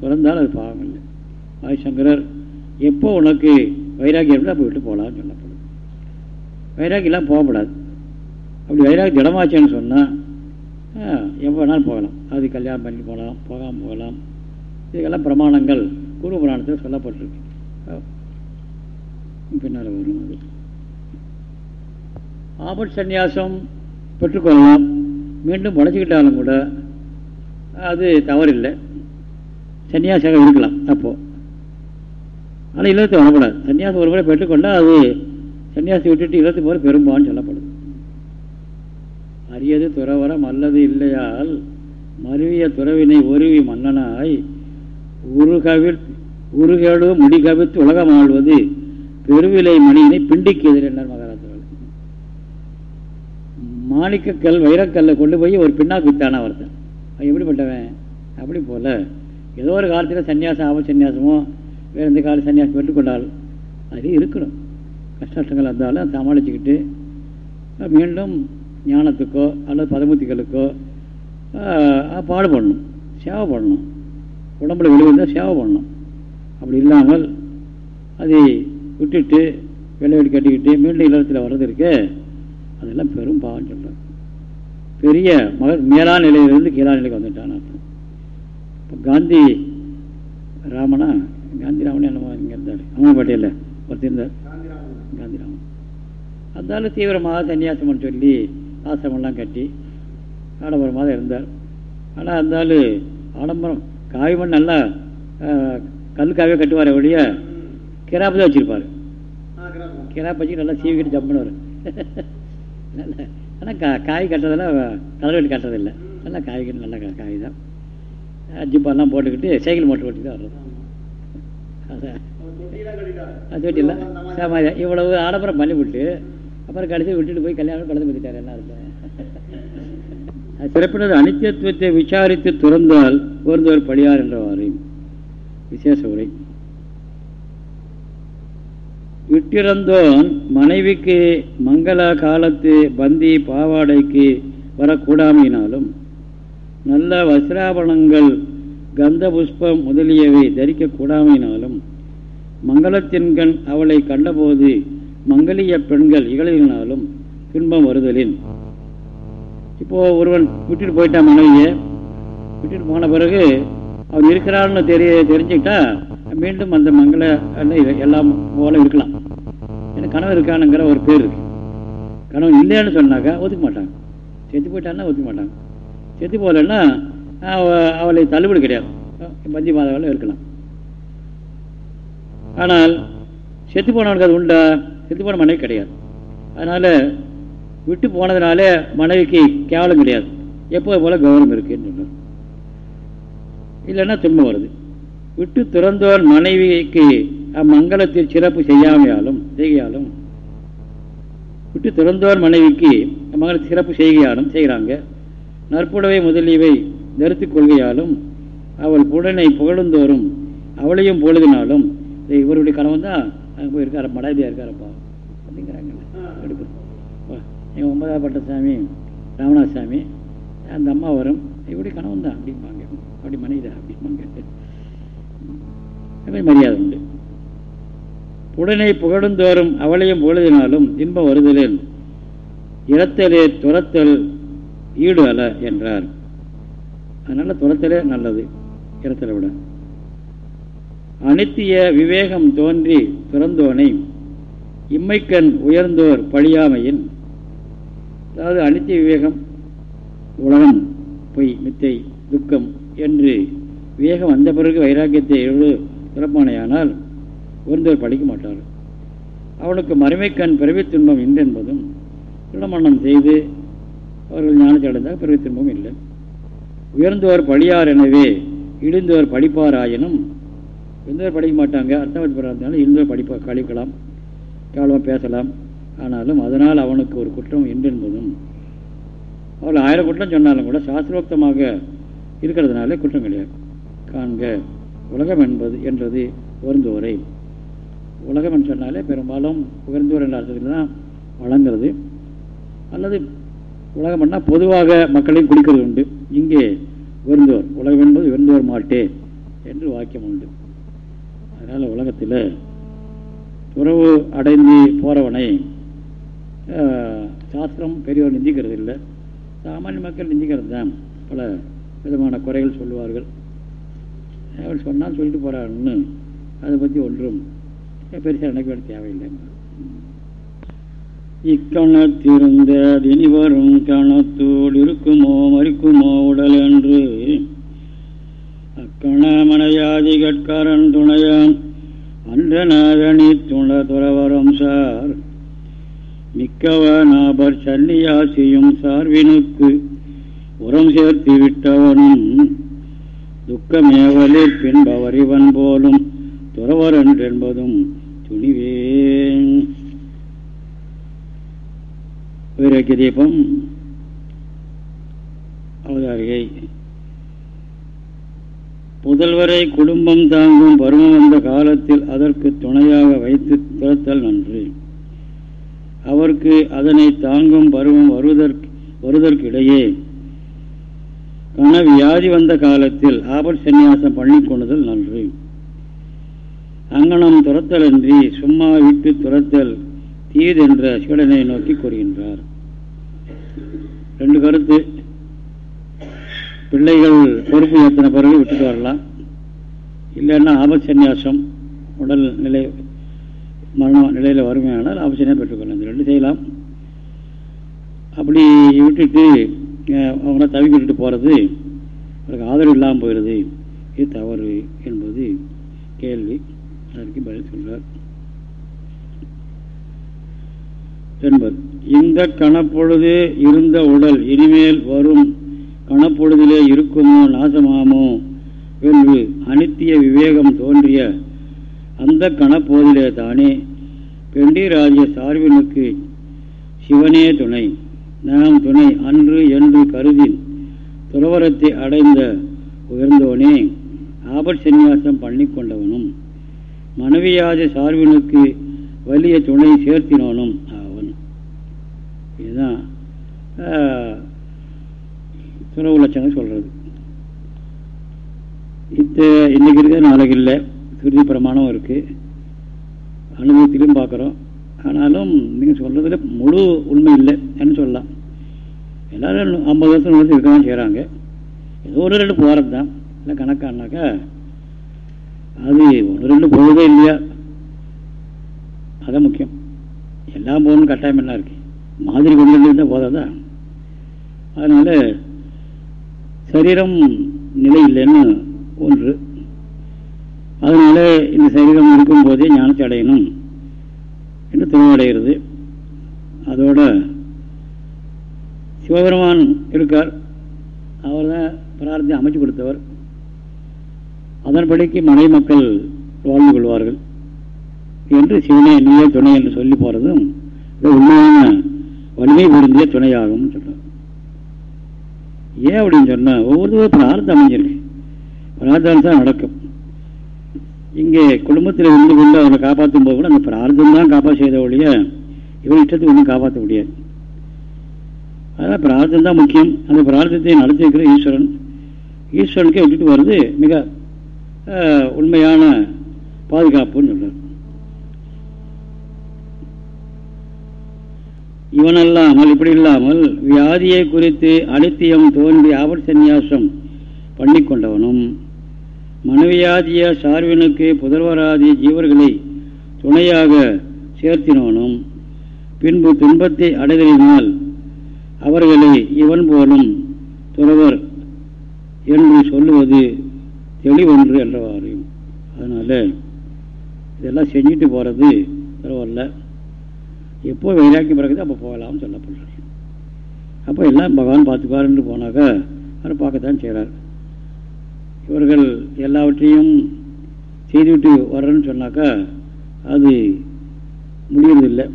துறந்தால் அது பாவம் இல்லை ஆதிசங்கரர் எப்போ உனக்கு வைராகியம் இருந்தால் அப்போ விட்டு போகலான்னு சொல்லப்படும் வைராகியெல்லாம் போகக்கூடாது. அப்படி வைராகி திடமாச்சேன்னு சொன்னால் எப்போ வேணாலும் போகலாம். அது கல்யாணம் பண்ணி போகலாம் போகாமல் போகலாம். இதுக்கெல்லாம் பிரமாணங்கள் குரு புராணத்தில் சொல்லப்பட்டிருக்கு. பின்னால் வரும் அது. ஆபத் சந்நியாசம் பெற்றுக்கொள்ளலாம். மீண்டும் உழைச்சிக்கிட்டாலும் கூட அது தவறில்லை. சன்னியாசியாக இருக்கலாம் அப்போது ஆனால் இல்லத்தை வரக்கூடாது. சன்னியாசம் ஒரு முறை பெற்றுக்கொண்டால் அது சன்னியாசி விட்டுட்டு இல்லத்து போல பெரும்பான்னு சொல்லப்படுது. அரியது துறவரம் அல்லது இல்லையால் மருவிய துறவினை ஒருவி மன்னனாய் உருகவில் உருகேடு முடிகவித்து உலகம் ஆழ்வது பெருவிலை மணியினை பிண்டிக்கு என்றார் மகாராஜர்கள். மாணிக்கக்கல் வைரக்கல்லை கொண்டு போய் ஒரு பின்னாக்கு வித்தான ஒருத்தன் அவன் எப்படிப்பட்டவன்? அப்படி போல. ஏதோ ஒரு காலத்தில் சன்னியாசம் ஆப சன்னியாசமோ வேறு எந்த கால சன்னியாசம் பெற்றுக்கொண்டால் அது இருக்கணும். கஷ்டங்கள் இருந்தாலும் சமாளிச்சுக்கிட்டு மீண்டும் ஞானத்துக்கோ அல்லது பதமுத்திகளுக்கோ பாடுபடணும் சேவை பண்ணணும். உடம்புல வெளியிருந்தால் சேவை பண்ணணும். அப்படி இல்லாமல் அதை விட்டுட்டு வெள்ளை வெடி கட்டிக்கிட்டு மீண்டும் இல்லத்தில் வர்றது இருக்கு அதெல்லாம் பெரும் பாவம் சொல்கிறார் பெரிய மக மேலாண் நிலையிலிருந்து கீழா நிலைக்கு வந்துட்டான் அர்த்தம். இப்போ காந்தி ராமனா? காந்தி ராமன் என்னமோ இங்கே இருந்தார். அம்மாப்பேட்டையில் ஒருத்தர் இருந்தார். காந்தி ராமன். அதனால தீவிரமாக சன்னியாசம்னு சொல்லி ஆசிரமெல்லாம் கட்டி ஆடம்பரமாக இருந்தார். ஆனால் இருந்தாலும் ஆடம்பரம் காவி நல்லா கல்லுக்காகவே கட்டுவார் ஒழிய கிராப்பு தான் வச்சுருப்பார். கிராப் வச்சு நல்லா சீவிக்கிட்டு ஜம்ப் பண்ணுவார். ஆனால் கா காய் கட்டுறதெல்லாம் கலர் வெட்டி கட்டுறதில்லை. நல்லா காய் கட்டு நல்லா காய் தான். ஜிப்பெல்லாம் போட்டுக்கிட்டு சைக்கிள் மோட்டர் ஓட்டி தான் வர்றது. அது இல்லை சாமாதிரி இவ்வளவு ஆடம்பரம் பண்ணிவிட்டு அப்புறம் கடைசி விட்டுட்டு போய் கல்யாணம் கலந்து பற்றிட்டார் என்ன இருக்கும் சிறப்பினது அனித்தியத்துவத்தை விசாரித்து துறந்தால் ஒருந்தவர் பழியார் என்றவாறு விசேஷ உரை. விட்டிறந்தோன் மனைவிக்கு மங்கள காலத்து பந்தி பாவாடைக்கு வரக்கூடாமையினாலும் நல்ல வஸ்திராபணங்கள் கந்த புஷ்பம் முதலியவை தரிக்கக்கூடாமையினாலும் மங்களத்தின்கண் அவளை கண்டபோது மங்கலிய பெண்கள் இகழினாலும் துன்பம் வருதலின். இப்போ ஒருவன் விட்டுட்டு போயிட்டான் மனைவியை. விட்டுட்டு போன பிறகு அவன் இருக்கிறான்னு தெரிய தெரிஞ்சுக்கிட்டா மீண்டும் அந்த மங்கள எல்லாம் போல இருக்கலாம். ஏன்னா கணவன் இருக்கானுங்கிற ஒரு பேர் இருக்கு. கணவன் இல்லைன்னு சொன்னாக்கா ஒதுக்க மாட்டாங்க. செத்து போயிட்டான்னா ஒத்துக்க மாட்டாங்க. செத்து போகலன்னா அவளை தள்ளுபடி கிடையாது. பந்தி மாதவெல்லாம் இருக்கலாம். ஆனால் செத்து போனவனுக்கு அது உண்டா? செத்து போன மனைவி கிடையாது. அதனால் விட்டு போனதுனாலே மனைவிக்கு கேவலம் கிடையாது. எப்போது போல கௌரவம் இருக்குன்னு சொன்னார். இல்லைன்னா துன்பம் வருது. விட்டு துறந்தோர் மனைவிக்கு அம்மங்கலத்தில் சிறப்பு செய்யாமையாலும் செய்கையாலும். விட்டு துறந்தோர் மனைவிக்கு அம்மங்கலத்தில் சிறப்பு செய்கையாலும் செய்கிறாங்க. நற்புடவை முதலியவை தரித்து கொள்கையாலும் அவள் புடனை புகழ்ந்தோறும் அவளையும் பொழுதினாலும் இவருடைய கணவன் தான் அங்கே போயிருக்கார மடாதியாக மடாதியா இருக்காரப்பா அப்படிங்கிறாங்க. எடுப்பு எங்கள் ஒன்பதாவது பட்டசாமி ராமநாத சாமி அந்த அம்மா வரும் இவருடைய கணவன் தான் அப்படிம்பாங்க. அப்படி மனைவி அப்படிம்பாங்க மரியாதை உண்டு. உடனே புகழுந்தோறும் அவளையும் புகழுதினாலும் இன்பம் வருதலில் இறத்தலே துரத்தல் ஈடு அல என்றார். அதனால துரத்தலே நல்லது இறத்தலை விட. அனைத்திய விவேகம் தோன்றி துறந்தோனை இம்மைக்கண் உயர்ந்தோர் பழியாமையின் அதாவது அனைத்திய விவேகம் உலகம் பொய் மித்தை துக்கம் என்று விவேகம் வந்த பிறகு வைராக்கியத்தை எழுது சிறப்பானையானால் உயர்ந்தவர் படிக்க மாட்டார். அவனுக்கு மறுமைக்கண் பிறவி துன்பம் என்பதும் திருமணம் செய்து அவர்கள் ஞானத்தை அடைந்தால் பிறவி துன்பம் இல்லை. உயர்ந்தவர் பழியார் எனவே இழிந்தவர் படிப்பாராயினும் இருந்தவர் படிக்க மாட்டாங்க. அர்த்தவத்து பிறந்தாலும் இருந்தவர் படிப்பா கழிக்கலாம் கேவலமாக பேசலாம். ஆனாலும் அதனால் அவனுக்கு ஒரு குற்றம் என்பதும் அவள் ஆயிரம் குற்றம் சொன்னாலும் கூட சாஸ்திரோக்தமாக இருக்கிறதுனால குற்றம் கிடையாது. காண்க உலகம் என்பது என்றது உயர்ந்தோரை. உலகம் என்று சொன்னாலே பெரும்பாலும் உயர்ந்தோர் என்ற அர்த்தத்தில் தான் வழங்குறது. அல்லது உலகம் பொதுவாக மக்களையும் குடிக்கிறது உண்டு. இங்கே உயர்ந்தோர் உலகம் என்பது உயர்ந்தோர் மாட்டே என்று வாக்கியம் உண்டு. அதனால் உலகத்தில் உறவு அடைந்து போகிறவனை சாஸ்திரம் பெரியவர் நிந்திக்கிறது இல்லை சாமானிய மக்கள் நிந்திக்கிறது தான் பல விதமான குறைகள் சொல்லுவார்கள். அவர் சொன்னால் சொல்லிட்டு போகிறாருன்னு அதை பற்றி ஒன்றும் பெருசாக எனக்கு வேறு தேவையில்லை. இக்கணத்திருந்த தினி வரும் கணத்தோடு இருக்குமோ மறிக்குமோ உடல் என்று. அக்கண மனையாதி கட்காரன் துணையாம் அன்றநாதனி துண துறவரம் சார். மிக்கவ நாபர் சன்னியாசியும் சார்வினுக்கு உரம் சேர்த்து விட்டவனும் துக்கமேவலில் பின்பவரிவன் போலும் துறவர் என்றென்பதும் துணிவேன். வீரக்கிய தீபம் அவதாரிகை புதல்வரை குடும்பம் தாங்கும் பருவம் வந்த காலத்தில் அதற்கு துணையாக வைத்து துரத்தல் நன்று. அவருக்கு அதனை தாங்கும் பருவம் வருவதற்கு வருவதற்கிடையே கன வியாதி வந்த காலத்தில் ஆபர் சந்நியாசம் பண்ணி கொண்டுதல் நன்று. அங்கனம் துரத்தலன்றி சும்மா விட்டு துரத்தல் தீதென்ற சீடனை நோக்கி கூறுகின்றார். ரெண்டு கருத்து. பிள்ளைகள் பொறுப்பு ஏற்றின பிறகு விட்டுட்டு வரலாம். இல்லைன்னா ஆபசன்யாசம் உடல் நிலை மரண நிலையில் வறுமையானால் ஆபசன்யாக பெற்றுக்கொள்ளலாம் இந்த ரெண்டு செய்யலாம். அப்படி விட்டுட்டு அவனை தவி விட்டுட்டு போகிறது அவருக்கு ஆதரவு இல்லாமல் போயிடுது இது தவறு என்பது கேள்வி. அதற்கு பதில் சொல்கிறார் என்பது இந்த கணப்பொழுது இருந்த உடல் இனிமேல் வரும் கணப்பொழுதிலே இருக்குமோ நாசமாமோ என்று அனித்திய விவேகம் தோன்றிய அந்த கணப்போதிலே தானே பெண்டிராஜ்ய சார்பினுக்கு சிவனே துணை. நாம் துணை அன்று என்று கருதி துறவரத்தை அடைந்த உயர்ந்தவனே ஆபத் சந்நியாசம் பண்ணி கொண்டவனும் மனைவியாத சார்பினுக்கு வலிய துணை சேர்த்தினவனும் ஆவன். இதுதான் துறவு லட்சணம் சொல்றது. இத்த இன்னைக்கு இருக்க நாளைக்கு இல்லை சுருதி பிரமாணம் இருக்கு. அனுபவத்திலும் பார்க்குறோம். ஆனாலும் நீங்கள் சொல்றதுல முழு உண்மை இல்லை என்ன சொல்லலாம். எல்லாரும் ஐம்பது வருஷம் வருஷம் இருக்க தான் செய்கிறாங்க ஏதோ ஒரு ரெண்டு போகிறது தான். இல்லை கணக்கானாக்கா அது ஒன்று ரெண்டு போகுதே இல்லையா? அதான் முக்கியம். எல்லாம் போகணும் கட்டாயம் என்ன இருக்குது மாதிரி கொண்டு இருந்தால் போதாதா? அதனால் சரீரம் நிலை இல்லைன்னு ஒன்று. அதனால இந்த சரீரம் இருக்கும் போதே ஞானத்தை அடையணும். என்று துணிவடைகிறது அதோட சிவபெருமான் இருக்கார். அவர் தான் பிரார்த்தனை அமைச்சு கொடுத்தவர். அதன்படிக்கு மனை மக்கள் வாழ்ந்து கொள்வார்கள். என்று சிவனே நீயே துணை என்று சொல்லி போகிறதும் உண்மையான வலிமை பொருந்திய துணையாகும் சொன்னார் ஏன் அப்படின்னு சொன்னால் ஒவ்வொருத்தரும் பிரார்த்தம் அமைஞ்சிருக்கு. பிரார்த்தம் தான் நடக்கும். இங்கே குடும்பத்தில் இருந்து கொண்டு அவனை காப்பாற்றும் போது கூட அந்த பிரார்த்தம் தான் காப்பாற்ற செய்த ஒழிய இவன் இஷ்டத்துக்கு ஒன்றும் காப்பாற்ற முடியாது. அதனால் பிரார்த்தம் தான் முக்கியம். அந்த பிரார்த்தத்தை நடத்திருக்கிற ஈஸ்வரன். ஈஸ்வரனுக்கே விட்டுட்டு வர்றது மிக உண்மையான பாதுகாப்புன்னு சொல்றார். இவனல்லாமல் இப்படி இல்லாமல் வியாதியை குறித்து அனித்தியம் தோன்றி ஆபர் சந்நியாசம் பண்ணிக்கொண்டவனும் மனுவியாதிய சார்பினுக்கு புதல்வராதி ஜீவர்களை துணையாக சேர்த்தினவனும் பின்பு துன்பத்தை அடைதலினால் அவர்களை இவன் போலும் துறவர் என்று சொல்லுவது தெளிவொன்று என்றவாறு அதனால் இதெல்லாம் செஞ்சுட்டு போகிறது துறவரில் எப்போ வைராக்கியம் பிறகுது அப்போ போகலாம்னு சொல்லப்படுறாரு அப்போ எல்லாம் பகவான் பார்த்துக்குவாருன்னு போனாக்கா அவர் பார்க்கத்தான் செய்கிறார் இவர்கள் எல்லாவற்றையும் செய்துவிட்டு வர்றேன்னு சொன்னாக்கா அது முடியறதில்லை.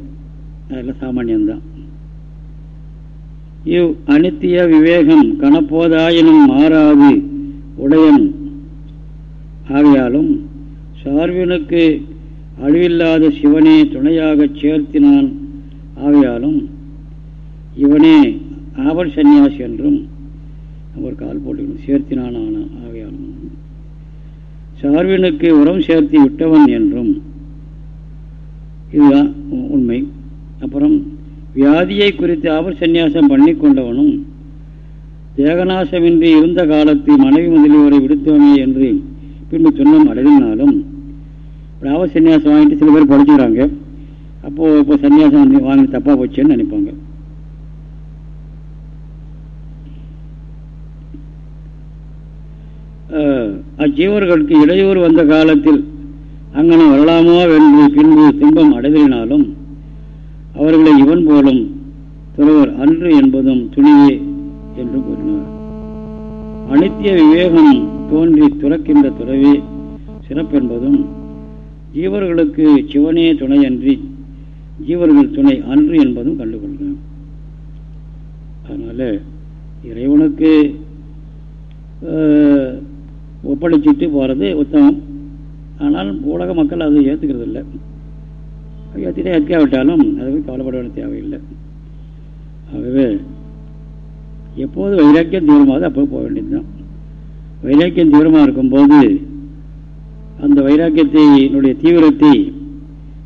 அதெல்லாம் சாமானியம்தான். இவ் அனித்திய விவேகம் கணப்போதாயினும் மாறாது உடையன். ஆகையாலும் சார்பினுக்கு அழிவில்லாத சிவனே துணையாகச் சேர்த்தினான். ஆகையாலும் இவனே ஆபர் சந்நியாசி என்றும் ஒரு கால் போட்டுக்கணும். சேர்த்தினான் ஆகையாலும் சார்பினுக்கு உரம் சேர்த்து விட்டவன் என்றும் இதுதான் உண்மை. அப்புறம் வியாதியை குறித்து அவர் சந்நியாசம் பண்ணி கொண்டவனும் தேகநாசமின்றி இருந்த காலத்து மனைவி முதலியோரை விடுத்தோமே என்று பின்பு துன்பம் அடைவினாலும் ராவ சன்னியாசம் வாங்கிட்டு சில பேர் படிச்சுக்கிறாங்க. அப்போது இப்போ சன்னியாசம் வந்து வாங்கி தப்பாக போச்சேன்னு நினைப்பாங்க. அஜீவர்களுக்கு இடையூறு வந்த காலத்தில் அங்கனம் வரலாமோ என்று பின்பு துன்பம் அடைதலினாலும் அவர்களை இவன் போலும் துறவர் அன்று என்பதும் துணிவே என்று கூறினார். அனித்திய விவேகம் தோன்றி துறக்கின்ற துறவே சிறப்பென்பதும் ஜீவர்களுக்கு சிவனே துணையன்றி ஜீவர்கள் துணை அன்று என்பதும் கண்டுகொள்கிறோம் அதனால் இறைவனுக்கு ஒப்படைச்சிட்டு போகிறது உத்தமம். ஆனால் உலக மக்கள் அதை ஏற்றுக்கிறது இல்லை ஏற்றிட்டே எத்தியாவிட்டாலும் அதை போய் கவலைப்பட வேண்டிய தேவையில்லை. ஆகவே எப்போது வைராக்கியம் தீவிரமாக அப்போ போக வேண்டியது தான் வைராக்கியம் தீவிரமாக இருக்கும்போது அந்த வைராக்கியத்தை என்னுடைய தீவிரத்தை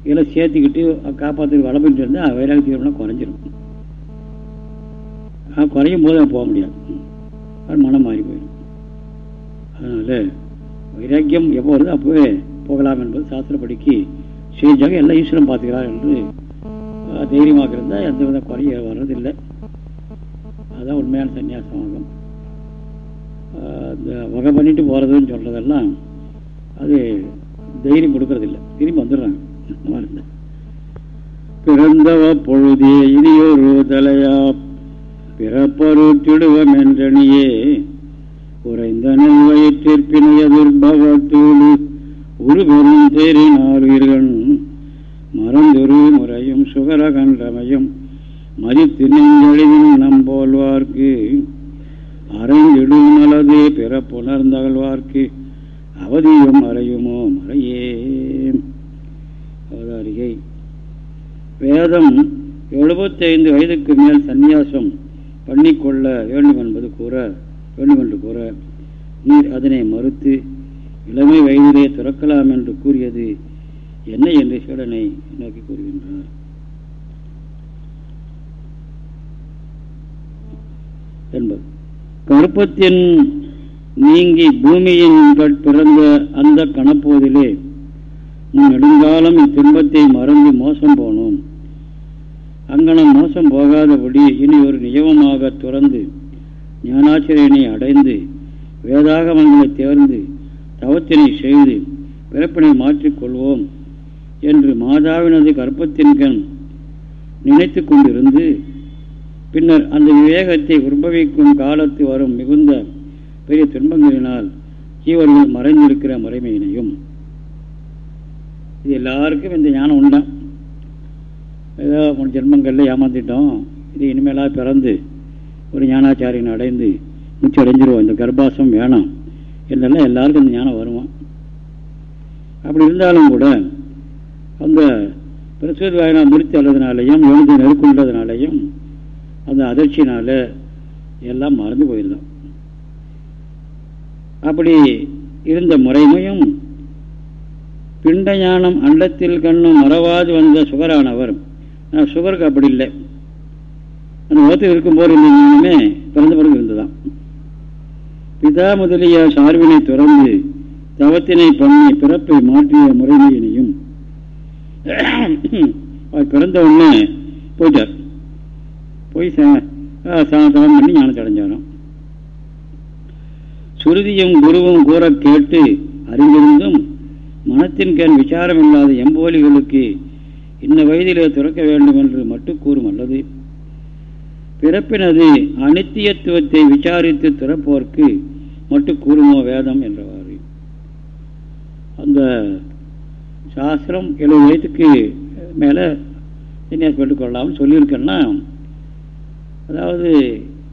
இதெல்லாம் சேர்த்துக்கிட்டு காப்பாற்று வளர்ந்துட்டு இருந்தால் வைராக்கிய தீவிரம்னா குறைஞ்சிரும். குறையும் போது போக முடியாது. மனம் மாறி போயிடும். அதனால் வைராக்கியம் எப்போ வருது அப்போவே போகலாம் என்பது சாஸ்திரப்படிக்கு செஞ்சாங்க எல்லாம் ஈஸ்வரன் பார்த்துக்கிறார் என்று தைரியமாக இருந்தால் எந்த வித குறையும் வர்றதில்லை. அதுதான் உண்மையான சன்னியாசமாகும் இந்த வகை பண்ணிட்டு போகிறதுன்னு சொல்கிறதெல்லாம் அது தைரியம் கொடுக்கறதில்ல. திரும்பி வந்துடுறாங்க. பிறந்தவ பொழுதே இனியொரு தலையா பிறப்பருத்திடுவம் என்றனியே குறைந்த வயிற்றிற்பினைய துர்பவத்தூடு ஒரு பெரும் தேறினாலுயிர்கள் மறந்தொரு முறையும் சுகர கண்டமையும் மதித்து நெஞ்சழிவின் நம்போல்வார்க்கு அறைந்திடும் அல்லது பிறப்புணர்ந்தகழ்வார்க்கு. அவதியும் அறையுமோ மறையே. அவதாரிகை. வேதம் எழுபத்தைந்து வயதுக்கு மேல் சந்நியாசம் பண்ணிக்கொள்ள வேண்டும் என்பது கூற வேண்டும் என்று கூற நீர் அதனை மறுத்து இளமை வயதிலே துறக்கலாம் என்று கூறியது என்ன என்று சீடனை நோக்கி கூறுகின்றார். என்பது. கருப்பத்தின் நீங்கி பூமியின் பிறந்த அந்த கணப்போதிலே நம் நெடுங்காலம் இத்துன்பத்தை மறந்து மோசம் போனோம். அங்கனம் மோசம் போகாதபடி இனி ஒரு நியமமாக துறந்து ஞானாச்சரியனை அடைந்து வேதாகமங்களை தேர்ந்து தவத்தினை செய்து பிறப்பினை மாற்றிக்கொள்வோம் என்று மாதாவினது கற்பத்தின் நினைத்து கொண்டிருந்து பின்னர் அந்த விவேகத்தை உற்பவிக்கும் காலத்து வரும் மிகுந்த பெரிய துன்பங்களினால் ஜீவர்கள் மறைந்திருக்கிற மறைமையினையும். இது எல்லாருக்கும் இந்த ஞானம் உண்டாம் ஏதோ மூணு ஜென்மங்களில் ஏமாந்துட்டோம் இது இனிமேலாக பிறந்து ஒரு ஞானாச்சாரியன் அடைந்து முச்சு அடைஞ்சிருவோம் இந்த கர்ப்பாசம் வேணாம். இல்லைன்னா எல்லாருக்கும் இந்த ஞானம் வருவான் அப்படி இருந்தாலும் கூட அந்த பிரசுவத் வாயினா முறித்து அல்லதுனாலையும் எழுந்து நெருக்கொண்டதுனாலையும் அந்த அதிர்ச்சினால எல்லாம் மறந்து போயிருந்தோம் அப்படி இருந்த முறைமையும் பிண்ட ஞானம் அண்டத்தில் கண்ணும் மறவாது வந்த சுகரானவர். ஆனால் சுகருக்கு அப்படி இல்லை. அந்த முகத்தில் இருக்கும்போது இந்த ஞானமே பிறந்த பிறகு இருந்ததான் பிதா முதலிய சார்பினை துறந்து தவத்தினை பண்ணி பிறப்பை மாற்றிய முறைமையினையும் அவர் பிறந்த உடனே போயிட்டார். போய் சாதம் பண்ணி ஞானத்தை அடைஞ்சாராம் சுருதியும் குருவும் கூற கேட்டு அறிந்திருந்தும் மனத்தின் கண் விசாரம் இல்லாத எம்போலிகளுக்கு இந்த வயதிலே துறக்க வேண்டும் என்று மட்டும் கூறும் அல்லது பிறப்பினது அனித்தியத்துவத்தை விசாரித்து துறப்போர்க்கு மட்டும் கூறுமோ வேதம் என்றவாறு. அந்த சாஸ்திரம் எழுபது வயதுக்கு மேலே சன்னியாசி பெற்றுக்கொள்ளலாம்னு சொல்லியிருக்கேன்னா அதாவது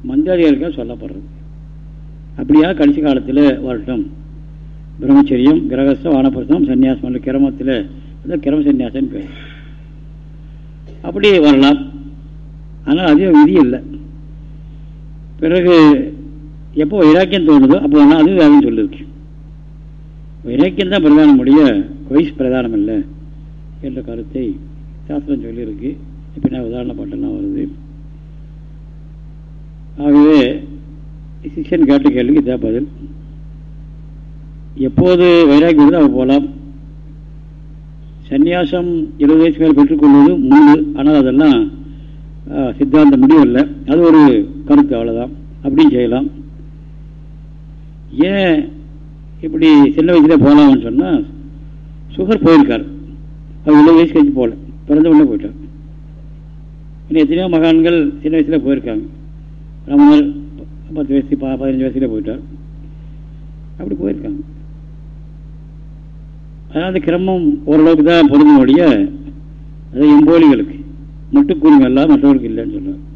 மந்தியாதிகாரிக்காக சொல்லப்படுறது. அப்படியா கடைசி காலத்தில் வரட்டும். பிரம்மச்சரியம் கிரகஸ்தம் வானப்பிரசம் சன்னியாசம் என்ற கிரமத்தில் கிரம சன்னியாசம் பேர். அப்படி வரலாம். ஆனால் அதிகம் விதி இல்லை. பிறகு எப்போ வைராக்கியம் தோணுதோ அப்போ வேணால் அது வேதம் சொல்லியிருக்கு வைராக்கியம் தான் பிரதானம் முடிய வயசு பிரதானம் இல்லை என்ற கருத்தை சாஸ்திரம் சொல்லியிருக்கு இப்போ நான் உதாரண பாட்டெல்லாம் வருது? ஆகவே சிஷியன் கேட்ட கேள்விக்கு இதான் பதில். எப்போது வைராக்கியம் வருதோ அவள் போகலாம் சந்நியாசம் இருபது வயசு மேல் பெற்றுக்கொள்வது மூணு ஆனால் அதெல்லாம் சித்தாந்தம் முடிவில்லை. அது ஒரு கருத்து அவ்வளோதான் அப்படியும் செய்யலாம். ஏன் இப்படி சின்ன வயசுல போகலாம்னு சொன்னால் சுகர் போயிருக்கார். அவர் இருபது வயசு கழிச்சு போகல. பிறந்த உடனே போயிட்டார். இன்னும் எத்தனையோ மகான்கள் சின்ன வயசில் போயிருக்காங்க. ரமணர் பத்து வயசு பா பதினஞ்சு வயசுல போயிட்டார். அப்படி போயிருக்காங்க. அதனால் அந்த கிரமம் ஓரளவுக்கு தான் பொருந்தனுடைய அது எம்போலிகளுக்கு. முட்டுக்கூறுங்க எல்லாம் மற்றவர்களுக்கு இல்லைன்னு சொல்லுவார்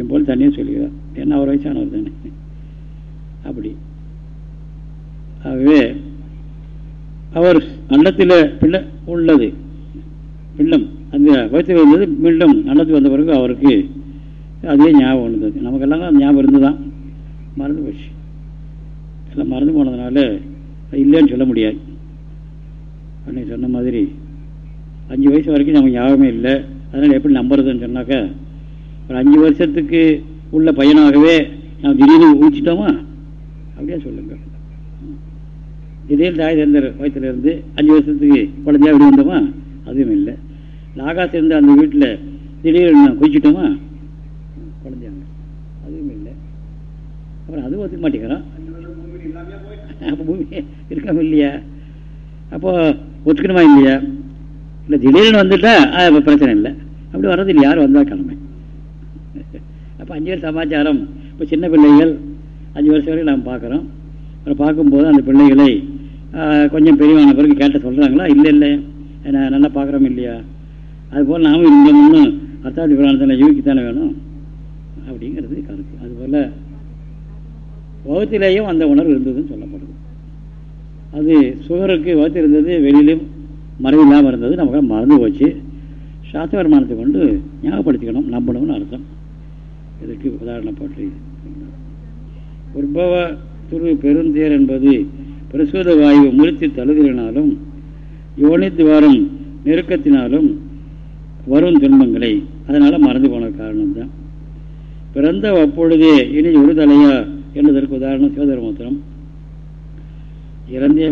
எம்போல் தண்ணியும் சொல்லுகிறார் ஏன்னா அவர் வயசானவர் தானே அப்படி ஆகவே அவர் அண்டத்தில் பிள்ளை உள்ளது. பிள்ளம். அந்த வயிற்று இருந்தது மீண்டும் அண்டத்துக்கு வந்த பிறகு அவருக்கு அதே ஞாபகம் இருந்தது நமக்கெல்லாம் அந்த ஞாபகம் இருந்து தான் மறந்து போச்சு. எல்லாம் மறந்து போனதுனால இல்லைன்னு சொல்ல முடியாது. அன்னைக்கு சொன்ன மாதிரி அஞ்சு வயசு வரைக்கும் நமக்கு ஞாபகமே இல்லை. அதனால் எப்படி நம்புறதுன்னு சொன்னாக்கா ஒரு அஞ்சு வருஷத்துக்கு உள்ள பையனாகவே நாம் திடீர்னு ஊச்சிட்டோமா அப்படியே சொல்லுங்கள். திடீர்னு தாய் சேர்ந்த வயசுல அஞ்சு வருஷத்துக்கு குழந்தையாக விட வந்தோமா? அதுவும் இல்லை. லாகாஸ் இருந்த அந்த வீட்டில் திடீர்னு குதிச்சிட்டோமா? குழந்தையாங்க அதுவும் இல்லை. அப்புறம் அதுவும் ஒத்துக்க மாட்டேங்கிறோம் அப்போ பூமி இருக்காம இல்லையா? அப்போ ஒத்துக்கணுமா இல்லையா? இல்லை திடீர்னு வந்துட்டா அது பிரச்சனை இல்லை. அப்படி வர்றது இல்லை யார் வந்தால் கிழமை? அப்போ அஞ்சு வருஷம் சமாச்சாரம். இப்போ சின்ன பிள்ளைகள் அஞ்சு வருஷம் வரைக்கும் நாம் பார்க்குறோம். அப்புறம் பார்க்கும்போது அந்த பிள்ளைகளை கொஞ்சம் பெரியவான பிறகு கேட்ட சொல்கிறாங்களா இல்லை இல்லை. நான் நல்லா பார்க்குறோம் இல்லையா? அதுபோல் நாமும் இருந்தோம்னு அர்த்தாதி புராணத்தில் யூகித்தானே வேணும்? அப்படிங்கிறது கருத்து. அதுபோல் வகுத்திலேயும் அந்த உணர்வு இருந்ததுன்னு சொல்லப்படுது. அது சுகருக்கு வகுத்து இருந்தது வெளியிலும் மறைவில்லாமல் இருந்தது நமக்கு மறந்து போச்சு. சாஸ்திர வருமானத்தை கொண்டு ஞாபகப்படுத்திக்கணும் நம்பணும்னு அர்த்தம். இதற்கு உதாரணப்பட்டு உற்பவ துரு பெருந்தேர் என்பது பிரசூத வாயு முறித்து தழுதினாலும் யோனித்துவாரம் நெருக்கத்தினாலும் வரும் துன்பங்களை அதனால் மறந்து போன காரணம்தான். பிறந்த அப்பொழுதே இனி ஒரு தலையா என்பதற்கு உதாரணம் சிவதர்மத்திரம் இறந்தே